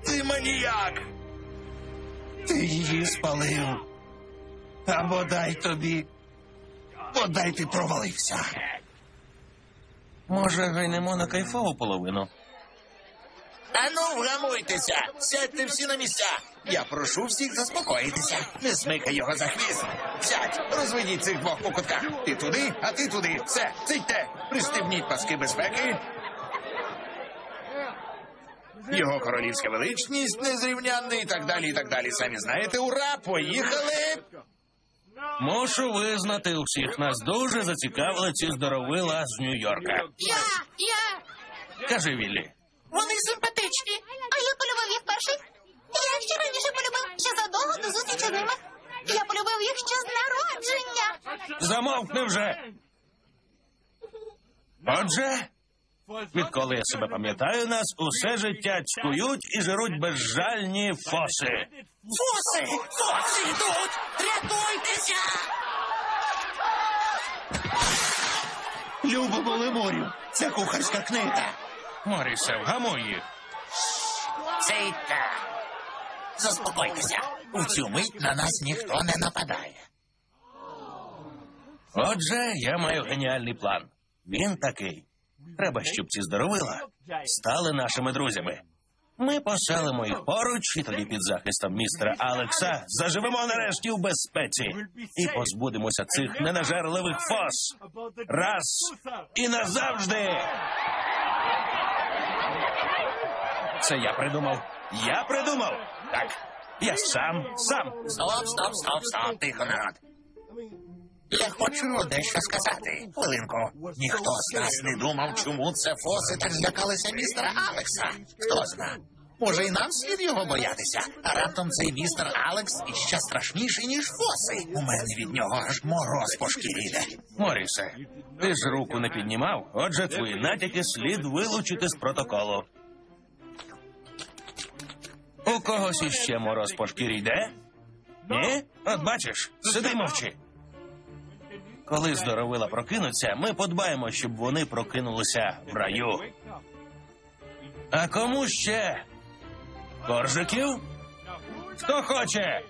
Ти маніяк! Ти її спалив. А бодай тобі. Бодай ти провалився. Може, гайнемо на кайфову половину? Ану, вгамуйтеся! Сядьте всі на місця! Я прошу всіх заспокоїтися. Не смикай його за хвіст. Сядь, розведіть цих двох по кутках. Ти туди, а ти туди. Все, цитьте. Пристебніть паски безпеки. Його королівська величність незрівнянний і так далі, і так далі. Самі знаєте, ура! Поїхали! Мушу визнати, у всіх нас дуже зацікавили ці здоровила з Нью-Йорка. Я, я. Кажи, Віллі. Вони симпатичні. А я полюбив їх перший. Я ще раніше полюбив, ще задовго до зустрічі з ними. Я полюбив їх ще з народження. Замовкни вже. Отже, відколи я себе пам'ятаю, нас усе життя цькують і жируть безжальні фоси. Фоси! Фоси йдуть! Рятуйтеся! Любимо лемурів. Це кухарська книга. Морісе, вгамуй їх. Цейта. Заспокойтеся. У цю мить на нас ніхто не нападає. Отже, я маю геніальний план. Він такий. Треба, щоб ці здоровила стали нашими друзями. Ми поселимо їх поруч, і тоді під захистом містера Алекса заживемо нарешті у безпеці і позбудемося цих ненажерливих фос. Раз і назавжди. Це я придумав. Я придумав. Так. Я сам, сам. Стоп, стоп, стоп, стоп, тихо, народ. Я хочу дещо сказати. Хвилинку. Ніхто з нас не думав, чому це фоси так злякалися містера Алекса. Хто зна? Може, і нам слід його боятися. А раптом цей містер Алекс іще страшніший, ніж фоси. У мене від нього аж мороз по шкірі йде. Морісе, ти ж руку не піднімав, отже, твої натяки слід вилучити з протоколу. У когось іще мороз по шкірі йде? Ні? От бачиш, сиди мовчи. Коли здоровила прокинуться, ми подбаємо, щоб вони прокинулися в раю. А кому ще? Коржиків? Хто хоче?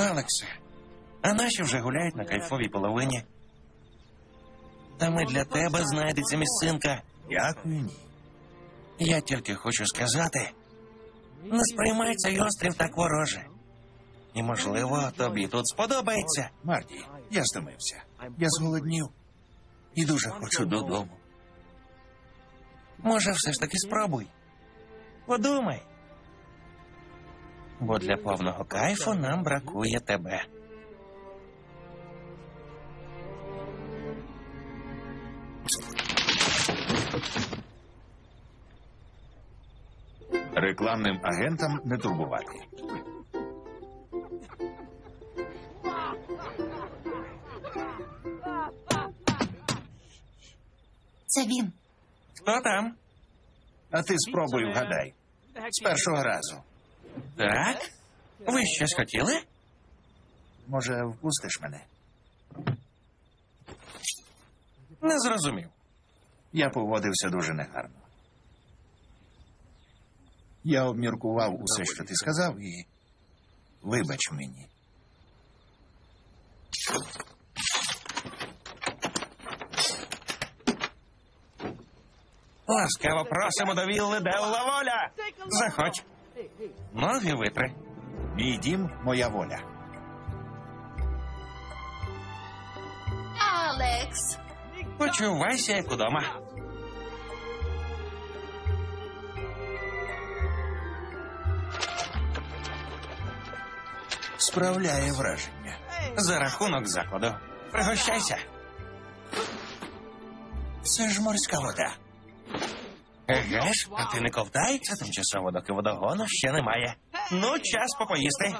Алексе, а наші вже гуляють на кайфовій половині. Та ми для тебе знайдеться місцинка. Дякую, ні. Я тільки хочу сказати, не сприймай цей острів так вороже. І, можливо, тобі тут сподобається. Марті, я стомився. Я зголоднів. І дуже хочу додому. Може, все ж таки спробуй. Подумай. Бо для повного кайфу нам бракує тебе. Рекламним агентам не турбувати. Це він. Хто там? А ти спробуй вгадай. З першого разу. Так? Ви щось хотіли? Може, впустиш мене? Не зрозумів. Я поводився дуже негарно. Я обміркував усе, що ти сказав, і вибач мені. Ласкаво просимо до вілли Делла Воля. Заходь. Ноги витри. Мій дім моя воля. Алекс. Почувайся, як удома. Справляє враження. За рахунок закладу. Пригощайся. Це ж морська вода. Еге ж, а ти не ковтай, це тимчасово, доки водогону ще немає. Ну, час попоїсти.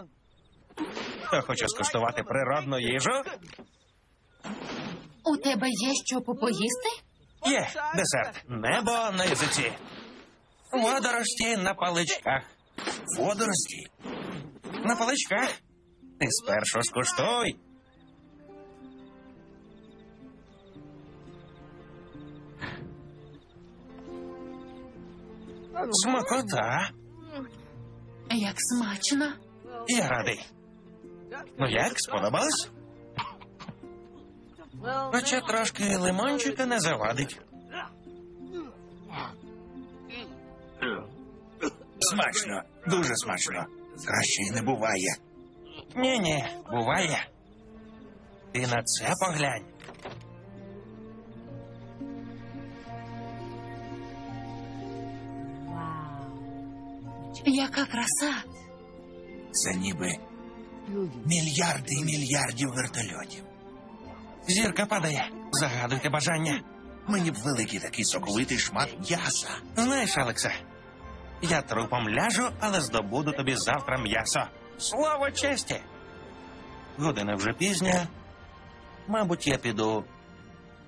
Хто хоче скуштувати природну їжу? У тебе є що попоїсти? Є десерт. Небо на язиці. Водорості на паличках. Водорості. На паличках. Ти спершу скуштуй. Смакота. Як смачно. Я радий. Ну як, сподобалось? Хоча трошки лимончика не завадить. Смачно, дуже смачно. Краще й не буває. Ні-ні, буває. Ти на це поглянь. Яка краса. Це ніби мільярди і мільярдів вертольотів. Зірка падає. Загадуйте бажання. Мені б великий такий соковитий шмат м'яса. Знаєш, Алексе, я трупом ляжу, але здобуду тобі завтра м'ясо. Слово честі. Година вже пізня. Мабуть, я піду.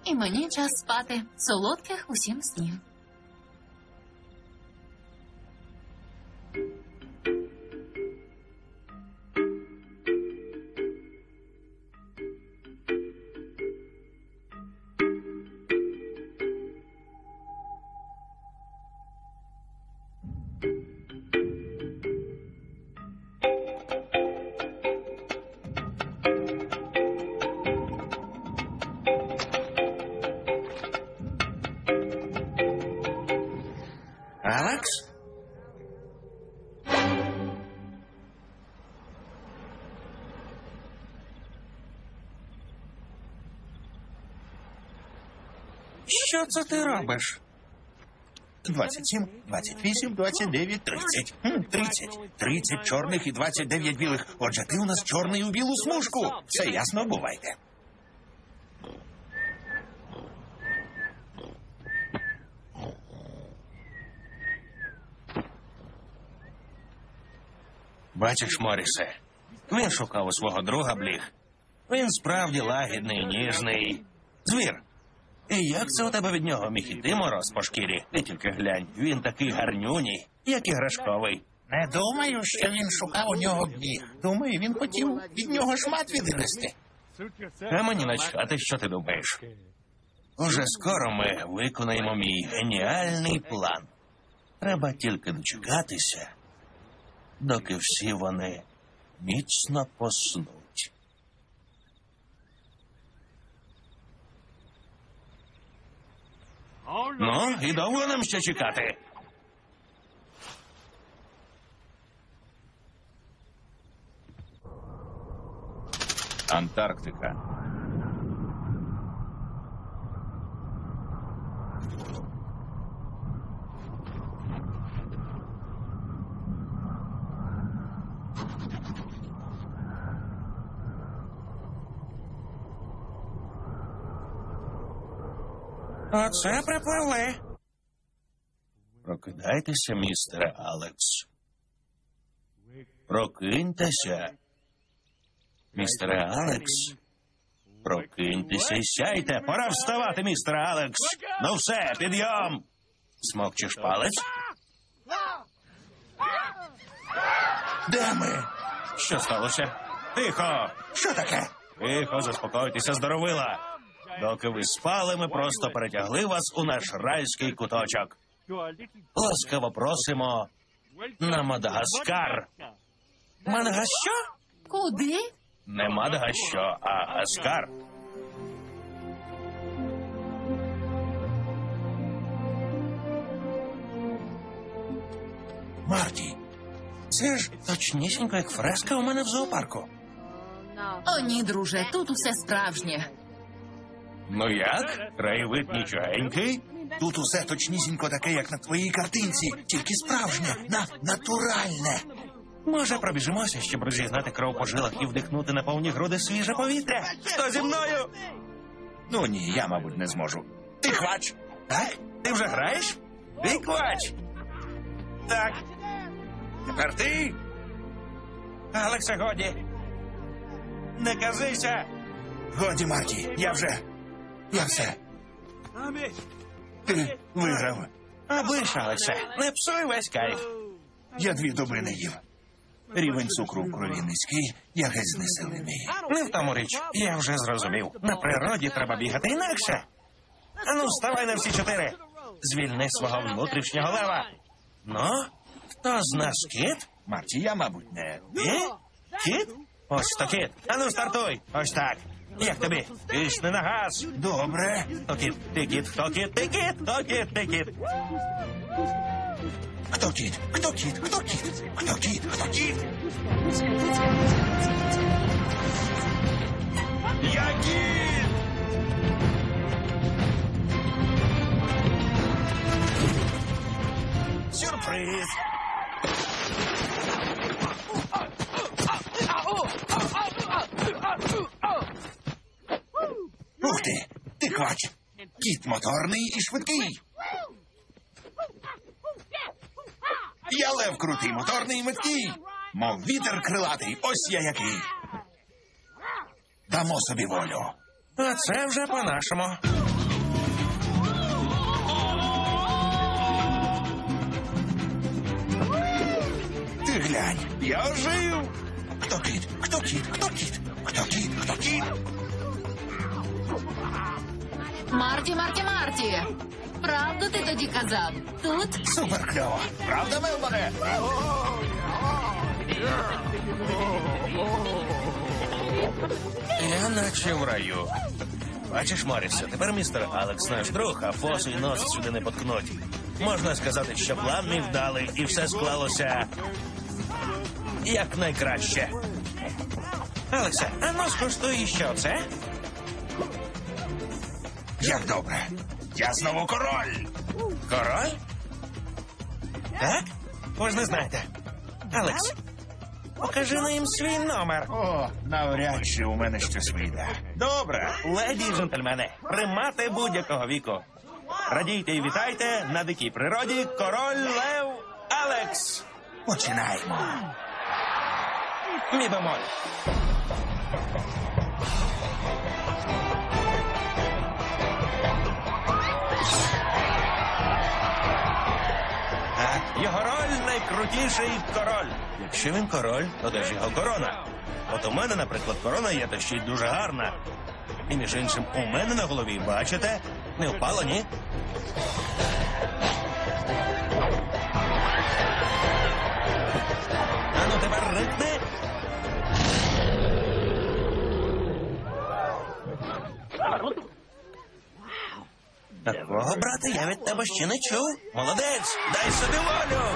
І мені час спати. Солодких усім снів. Це ти робиш? 27, 28, 29, 30. Хм, 30. 30 чорних і 29 білих. Отже, ти у нас чорний у білу смужку. Все ясно, бувайте. Бачиш, Морісе, він шукав у свого друга бліг. Він справді лагідний, ніжний. Звір. І як це у тебе від нього міг іти мороз по шкірі? Ти тільки глянь, він такий гарнюній, як іграшковий. Не думаю, що він шукав у нього біг. Думаю, він хотів від нього шмат відгризти. Suit. А мені начхати, що ти думаєш. Уже скоро ми виконаємо мій геніальний план. Треба тільки дочекатися, доки всі вони міцно поснуть. Ну, і довго нам ще чекати. Антарктика. Оце припливли. Прокидайтеся, містере Алекс. Прокиньтеся. Містере Алекс. Прокиньтеся і сяйте. Пора вставати, містере Алекс. Ну все, підйом. Смокчеш палець? Де ми? Що сталося? Тихо. Що таке? Тихо, заспокойтеся, здоровила. Доки ви спали, ми просто перетягли вас у наш райський куточок. Ласкаво просимо на Мадагаскар. Мадагащо? Куди? Не Мадагащо, а Аскар. Марті, Це ж точнісінько, як фреска у мене в зоопарку. О, ні, друже, тут усе справжнє. Ну як? Краєвид нічогенький? тут усе точнісінько таке, як на твоїй картинці, тільки справжнє, на натуральне. Може, пробіжимося, щоб розігнати кров по жилах і вдихнути на повні груди свіже повітря? Хто зі мною? Ну ні, я, мабуть, не зможу. Ти хвач. Так? Ти вже граєш? Ти квач. Так. Тепер ти. Алексе, годі. Не казися. Годі, Марті, я вже. Я все. Ти виграв. Облиш, Алексе, не псуй весь кайф. Я дві доби не їв. Рівень цукру в крові низький, я геть знеселений. Не в тому річ, я вже зрозумів. На природі треба бігати інакше. Ану, вставай на всі чотири. Звільни свого внутрішнього лева. Ну, хто з нас кіт? Марті, я, мабуть, не. Ні? Кіт? Ось то кіт. Ану, стартуй. Ось так. Як тобі? Тисни на газ. Добре. Хто кіт? Ти кіт, хто кіт? Ти хто кіт. Хто кіт? Хто кіт? Хто кіт? Хто кіт? Хто кіт? Я кіт! Сюрприз! Ух ти! Ти квач! Кіт моторний і швидкий. Я лев крутий, моторний і меткий. Мов вітер крилатий, ось я який. Дамо собі волю. А це вже по-нашому. Ти глянь, я ожив. Хто кіт? Хто кіт? Хто кіт? Хто кіт? Хто кіт? Марті, Марті, Марті. Правду ти тоді казав? Тут Супер кльово. Правда, Мелбоне? Я наче в раю. Бачиш, Морісе, тепер містер Алекс наш друг, а фоси і носи сюди не поткнуть. можна сказати, що план мій вдалий і все склалося якнайкраще. Алексе, а ну скуштуй що це? Як добре. Я знову король. Король? Так? Ви ж не знаєте. Алекс, покажи на їм свій номер. О, навряд чи у мене щось вийде. Добре, леді і джентльмени, примати будь-якого віку. Радійте і вітайте на дикій природі король Лев Алекс. Починаємо. Мі бемоль. Найкрутіший король. Якщо він король, то де ж його корона? От у мене, наприклад, корона є, та ще й дуже гарна. І між іншим, у мене на голові, бачите, не впало, ні? А ну тепер ритни. Такого, брате, я від тебе ще не чув. Молодець, дай собі волю.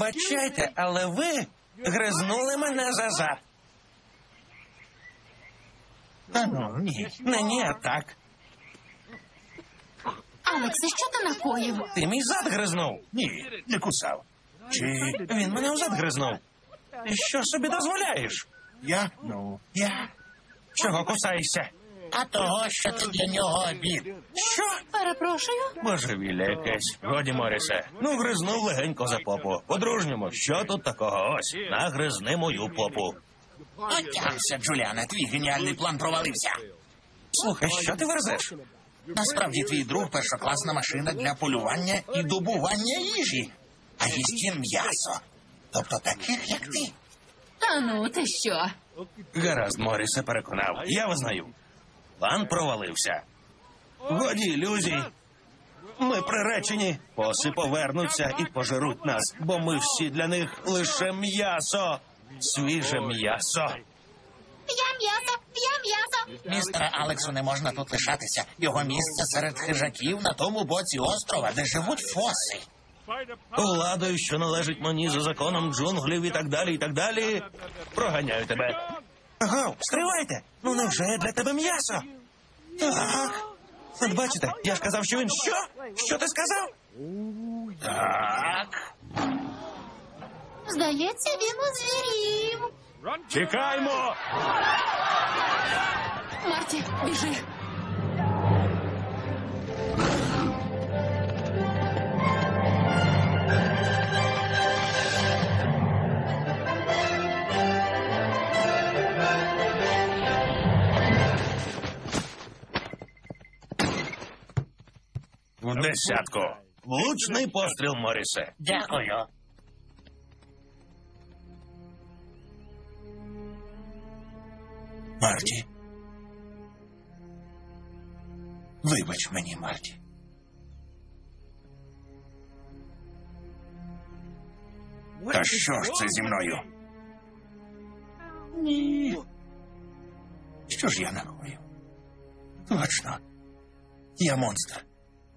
Вибачайте, але ви гризнули мене за зад. Та ну, ні. Не ні, а так. Алексе, що ти накоїв? Ти мій зад гризнув. Ні, не кусав. Чи Він мене в зад гризнув. Ти що собі дозволяєш? я? Ну, я. Чого кусаєшся? А того, що ти для нього обід. Що? Перепрошую. Божевілля якесь. Годі, Морісе. Ну, гризнув легенько за попу. По-дружньому, що тут такого? Ось, нагризни мою попу. Отямся, Джуліане, твій геніальний план провалився. Слухай, що ти верзеш? Насправді твій друг першокласна машина для полювання і добування їжі. А їсть він м'ясо. Тобто таких, як ти. Та ну, ти що? Гаразд, Морісе переконав. Я визнаю. План провалився. Годі ілюзій. Ми приречені. Поси повернуться і пожеруть нас, бо ми всі для них лише м'ясо. Свіже м'ясо. Я м'ясо, я м'ясо. Містера Алексу не можна тут лишатися. Його місце серед хижаків на тому боці острова, де живуть фоси. Владою, що належить мені за законом джунглів і так далі, і так далі. Проганяю тебе. Гав, стривайте! Ну невже я для тебе м'ясо? Так. От бачите, я ж казав, що він що? Що ти сказав? Так. Здається, він озвірів. Чекаймо! Марті, біжи. В десятку. Влучний постріл, Морісе. Дякую. Марті. Вибач мені, Марті. Та що ж це зі мною? Ні. Що ж я накоїв? Точно. Я монстр.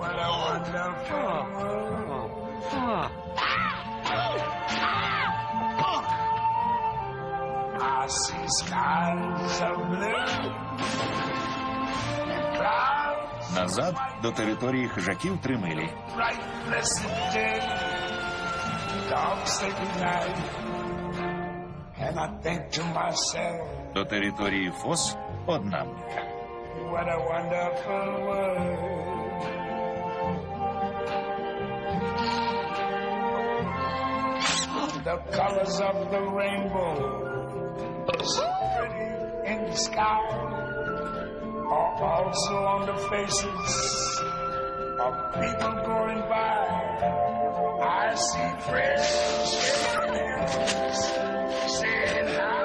A wonderful world. I see skies of blue and clouds Назад до території хижаків три милі. До території ФОС одна миля. what a wonderful world. The colors of the rainbow, so pretty in the sky, are also on the faces of people going by. I see friends saying, How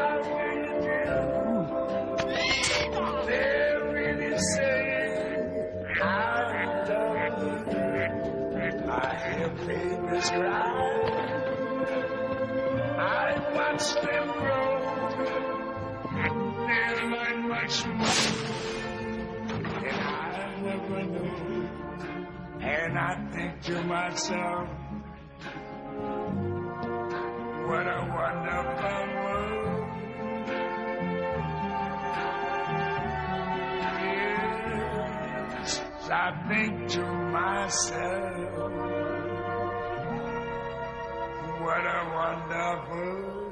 I watch them grow. They much more than I never knew. And I think to myself, what a wonderful world. Yes, I think to myself, what a wonderful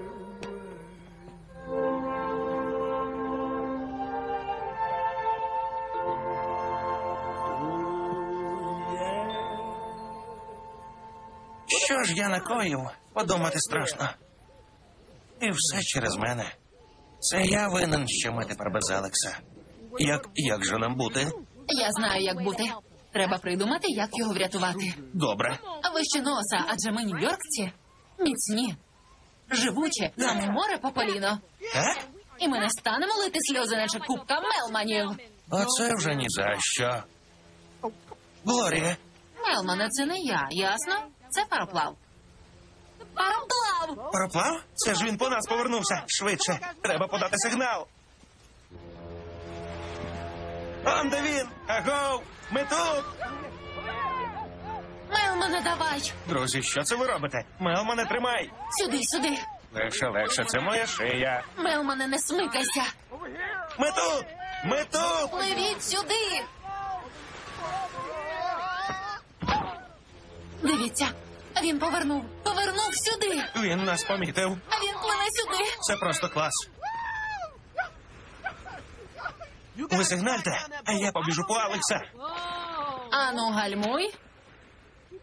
Що ж я накоїв? Подумати страшно. І все через мене. Це я винен, що ми тепер без Алекса. Як, як же нам бути? Я знаю, як бути. Треба придумати, як його врятувати. Добре. А ви ще носа, адже ми нью-йоркці. Міцні. Живучі, нам море по коліно. Так? І ми не станемо лити сльози, наче кубка мелманів. Оце вже ні за що. Глорія, Мелмане, це не я, ясно? Це пароплав. Пароплав! пароплав? Це ж він по нас повернувся. Швидше. Треба подати сигнал. Он де він? Агов! Ми тут! Мелмане, давай! Друзі, що це ви робите? Мелмане, тримай! Сюди, сюди! Легше, легше, це моя шия. Мелмане, не смикайся! Ми тут! Ми тут! Пливіть сюди! Дивіться, він повернув, повернув сюди! Він нас помітив. А він пливе сюди! Це просто клас. Ви сигнальте, а я побіжу по Алекса. Ану, гальмуй.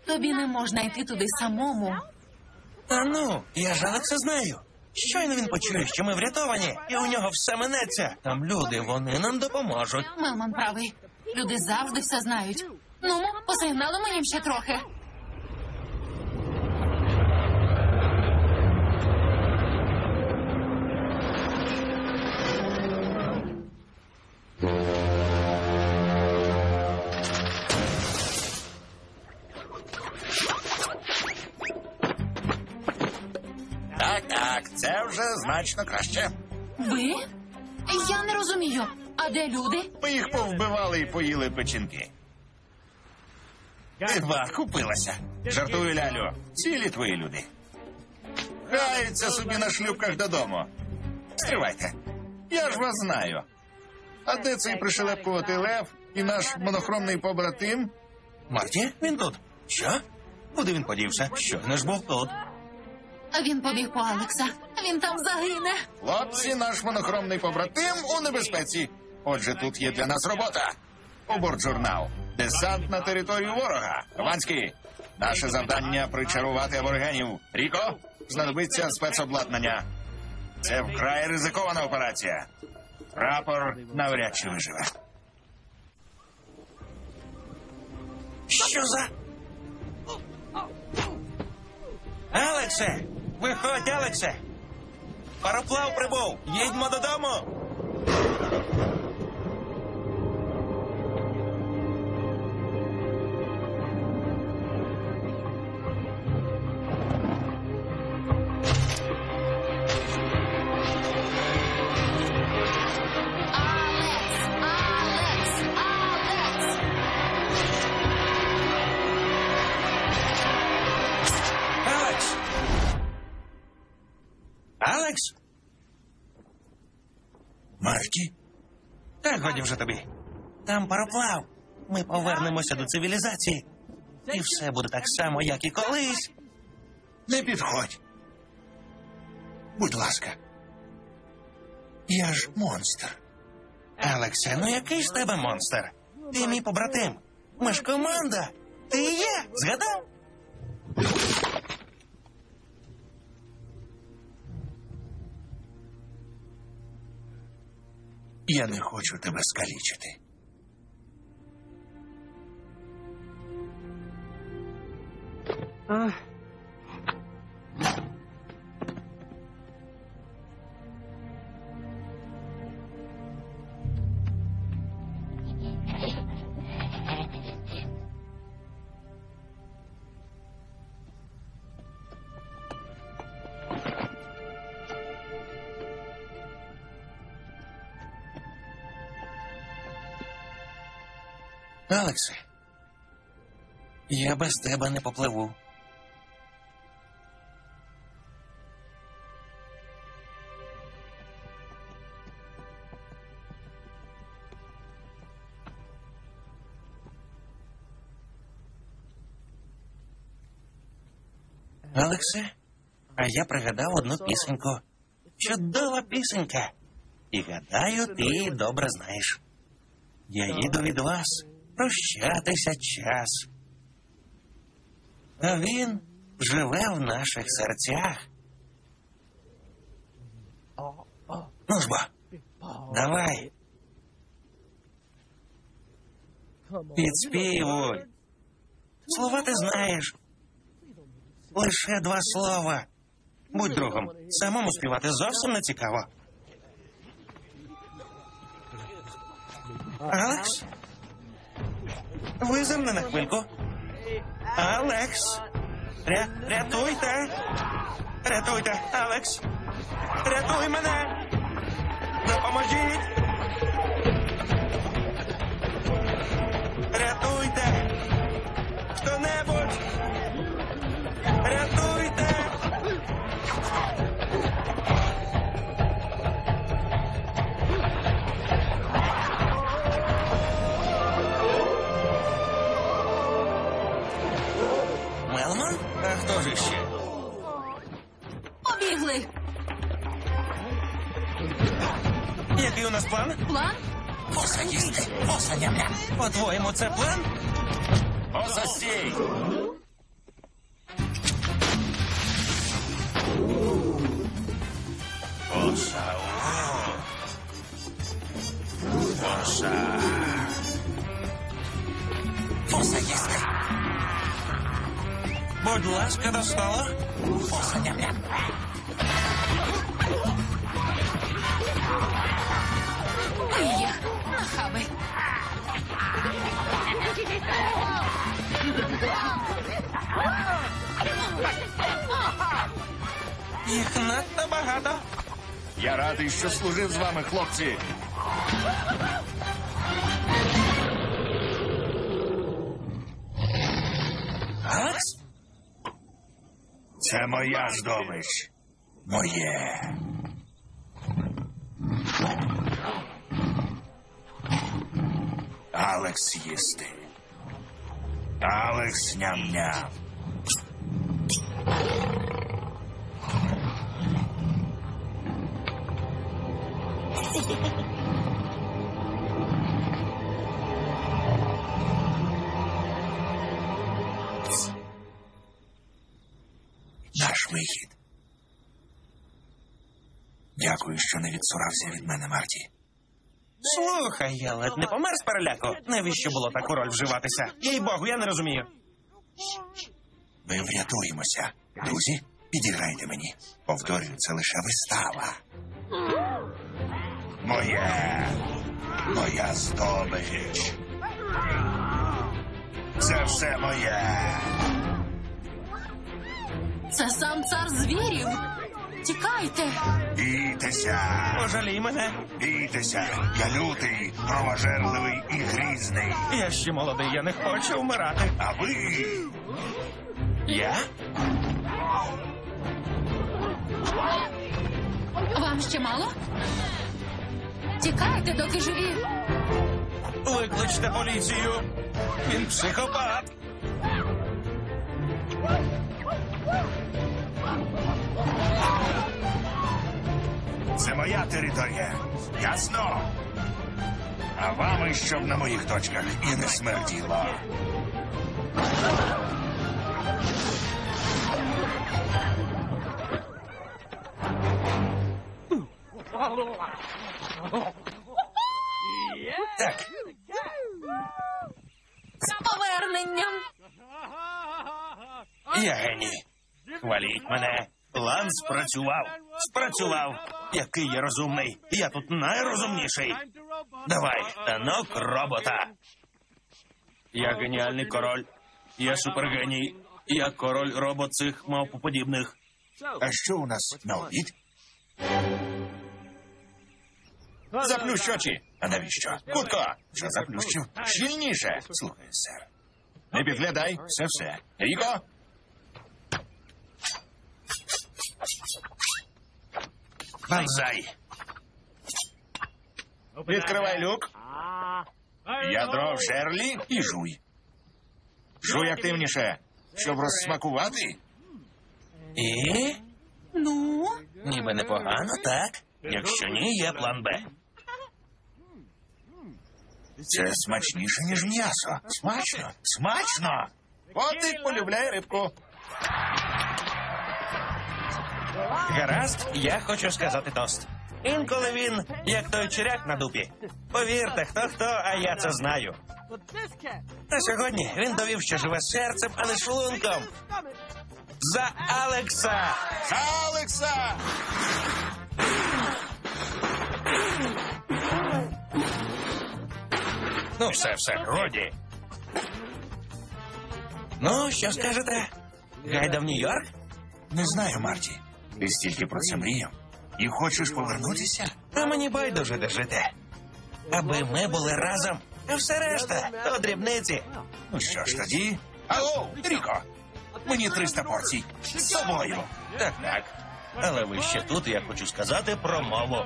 Тобі не можна йти туди самому. Та ну, я ж Алекса знаю. Щойно він почує, що ми врятовані, і у нього все минеться. Там люди, вони нам допоможуть. Мелман правий. Люди завжди все знають. Ну, посигналимо їм ще трохи. Так, так, це вже значно краще. Ви? Я не розумію. А де люди? Ми їх повбивали і поїли печінки. Дива, купилася. Жартую, лялю. Цілі твої люди. Гаються собі на шлюбках додому. Стривайте. Я ж вас знаю. А де цей пришелепкуватий лев і наш монохромний побратим? Марті, він тут. Що? Куди він подівся? Щойно ж був тут. А він побіг по Алекса. Він там загине. Хлопці, наш монохромний побратим у небезпеці. Отже, тут є для нас робота. Уборджурнал. Десант на територію ворога. Хованський. Наше завдання причарувати аборигенів. Ріко, знадобиться спецобладнання. Це вкрай ризикована операція. Прапор навряд чи виживе. Що за. Алексе! Виходь, Алексе! Пароплав прибув! Їдьмо додому! Годі вже тобі. Там пароплав. Ми повернемося до цивілізації. І все буде так само, як і колись. Не підходь. Будь ласка. Я ж монстр. Алексе, ну який з тебе монстр? Ти мій побратим. Ми ж команда. Ти і я. Згадав? Я не хочу тебе скалічити. Алексе. Я без тебе не попливу. Алексе, а я пригадав одну пісеньку. Чудова пісенька. І гадаю, ти її добре знаєш. Я їду від вас прощатися час. Він живе в наших серцях. Ну ж бо, давай. Підспівуй. Слова ти знаєш. Лише два слова. Будь другом, самому співати зовсім не цікаво. Алекс? Ви на хвильку. Алекс. Ря... Рятуйте. Рятуйте, Алекс. Рятуй мене. Допоможіть. Нас план? План? Оса їсти, оса ням-ням. По-твоєму, це план? Оса стій. Здобич. Моє. Алекс їсти. Алекс ням-ням. Відсурався від мене, Марті. Слухай, я ледь не помер з переляку. Навіщо було таку роль вживатися? Їй богу, я не розумію. Ми врятуємося. Друзі, підіграйте мені. Повторюю, це лише вистава. Моє. Моя здобич. Це все моє. Це сам цар звірів. Тікайте. Бійтеся. Пожалій мене. Бійтеся. Я лютий, кровожерливий і грізний. Я ще молодий, я не хочу вмирати. А ви Я? Вам ще мало? Тікайте, доки живі. Викличте поліцію. Він психопат. Територія. Ясно? А вами, щоб на моїх точках і не смерділо. Так, З поверненням. Я геній. Хваліть мене. План спрацював. Спрацював. Який я розумний. Я тут найрозумніший. Давай, танок робота. Я геніальний король. Я супергеній. Я король робот цих мавпоподібних. а що у нас на обід? Заплющ очі. А навіщо? Хутко. Вже заплющив. Щільніше. Слухай, сер. Не підглядай. Все все. Ріко. Банзай. Відкривай люк. Ядро в жерлі і жуй. Жуй активніше, щоб розсмакувати. І? Ну, Ніби непогано, так? Якщо ні, є план Б. Це смачніше, ніж м'ясо. Смачно, смачно. Котик полюбляє рибку. Гаразд, я хочу сказати тост. Інколи він, як той черяк на дупі. Повірте, хто хто, а я це знаю. Та сьогодні він довів, що живе серцем, а не шлунком. За Алекса! За Алекса! Ну, все, все, годі. Ну, що скажете? Гайда в Нью-Йорк? Не знаю, Марті. Ти стільки про це мріяв. І хочеш повернутися? А мені байдуже де жити. Аби ми були разом, а все решта то дрібниці. Ну що ж тоді? Алло, Ріко! Мені 300 порцій. З собою. Так, так. Але ви ще тут, я хочу сказати про мову.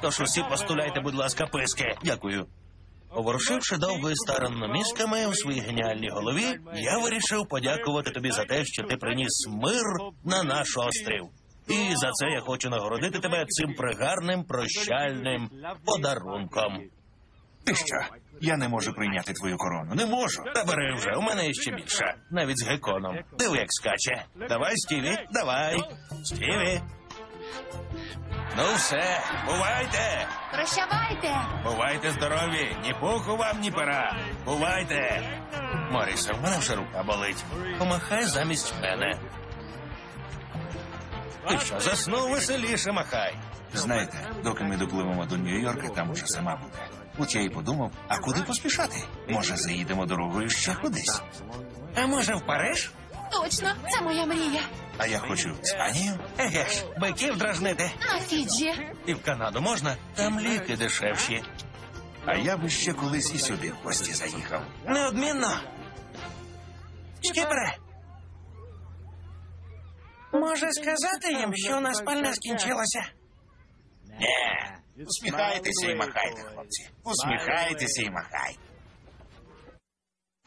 Тож усі постуляйте, будь ласка, писки. Дякую. Поворушивши довго і старанно мізками у своїй геніальній голові, я вирішив подякувати тобі за те, що ти приніс мир на наш острів. І за це я хочу нагородити тебе цим пригарним прощальним подарунком. Ти що? Я не можу прийняти твою корону. Не можу. Та бери вже, у мене є ще більше. Навіть з геконом. Диви, як скаче. Давай, Стіві, давай. Стіві. Ну все, бувайте! Прощавайте. Бувайте здорові! Ні пуху вам, ні пера! Бувайте! Морісе, в мене вже рука болить. Помахай замість мене. Ти що, заснув веселіше махай. Знаєте, доки ми допливемо до Нью-Йорка, там уже сама буде. От я і подумав, а куди поспішати? Може, заїдемо дорогою ще кудись? А може в Париж? Точно, це моя мрія. А я хочу в Іспанію. Еге ж, биків дражнити. На Фіджі. І в Канаду можна? Там ліки дешевші. А я би ще колись і сюди в гості заїхав. Неодмінно. Шкіпере. Може сказати їм, що у нас пальне скінчилося? Ні. Усміхайтеся і махайте, хлопці. Усміхайтеся і махайте.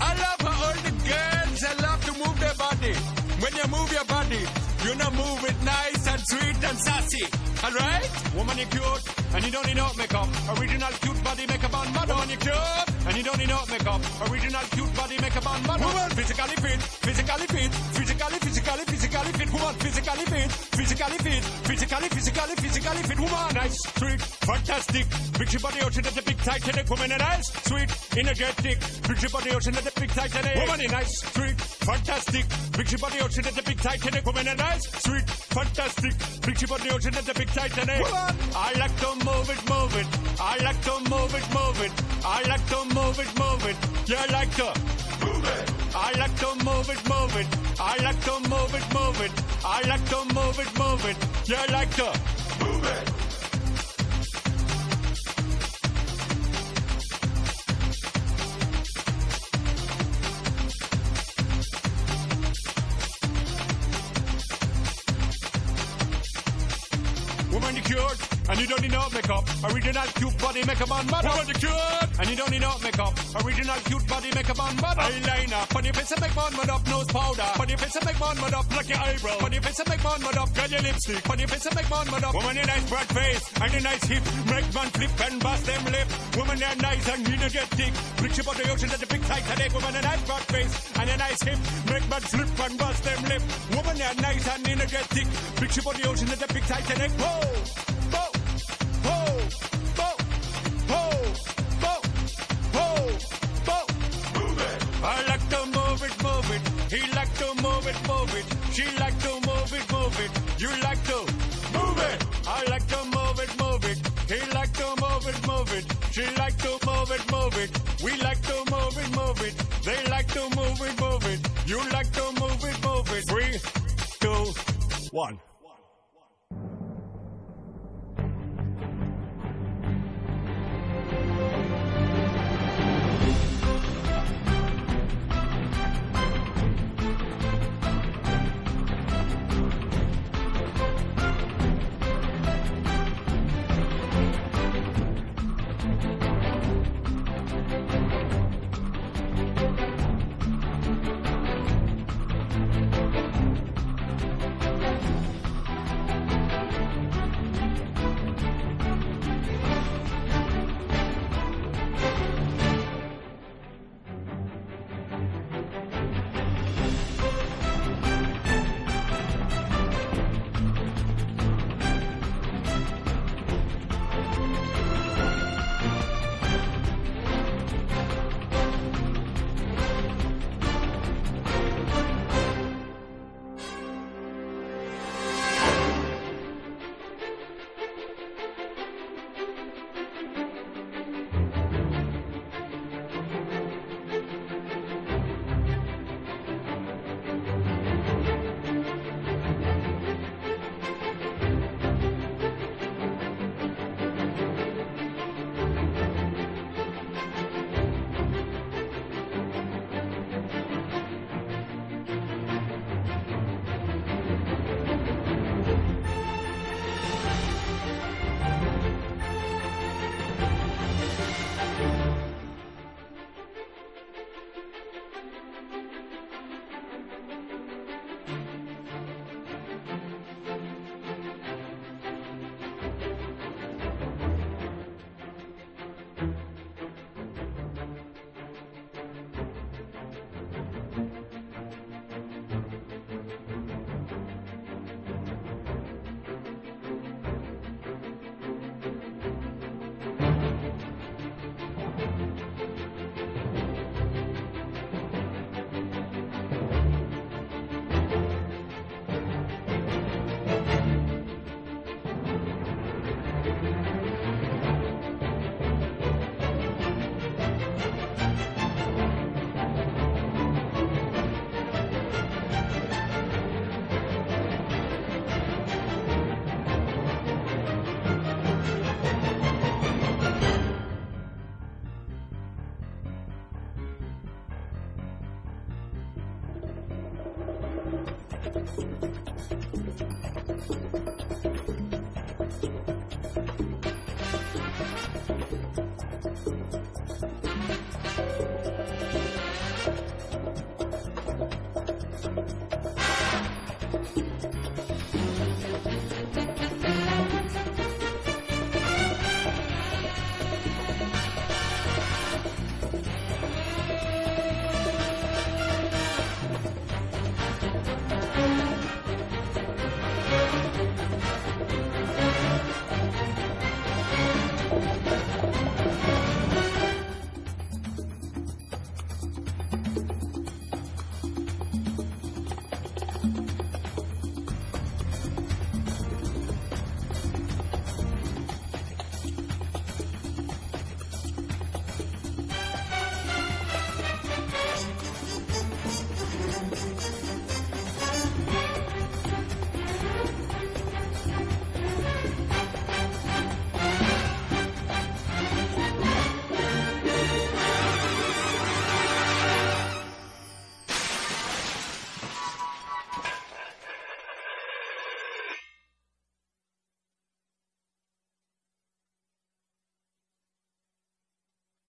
I love how all the girls I love to move their body. When you move your body, you know move it nice and sweet and sassy. Alright? Woman, you cute, and you don't need no makeup. Original cute body makeup on model. Woman, you cute, and you don't need no makeup. Original cute body makeup on model. Woman, physically fit, physically fit, physically, physically, physically fit. Woman, physically fit, physically fit, physically, physically, physically fit. Woman, nice, sweet, fantastic. Big body ocean at the big titanic. Woman, and nice, sweet, energetic. Big body ocean at the big titanic. Woman, and nice, sweet, fantastic. Big body ocean at the big titanic. Woman, and nice, sweet, fantastic. Big body ocean at the big titanic. Woman, I like to move it, move it. I like to move it, move it. I like to move it, move it. You like to move it. I like to move it, move it. I like to move it, move it. I like to move it, move it. You like to move it. Woman, you cured, and you don't need no makeup. Original cute body makeup on mother. Woman, you cured, and you don't need no makeup. Original cute body makeup on mother. Eyeliner, for the face and make man mud up. Nose powder, for the face and make man mud up. Pluck your eyebrow, for the face and make man mud up. Girl, your lipstick, for the face and make man mud up. Woman, you nice broad face, and a nice hip. Make man flip and bust them lip. Woman, you're nice and you don't get thick. Rich about the ocean at the big Titanic. Woman, a nice broad face, and a nice hip. Make man flip and bust them lip. Woman, you're nice and you don't get thick. Rich about the ocean at the big Titanic. Whoa! Move it. We like to move it, move it. They like to move it, move it. You like to move it, move it. Three, two, one.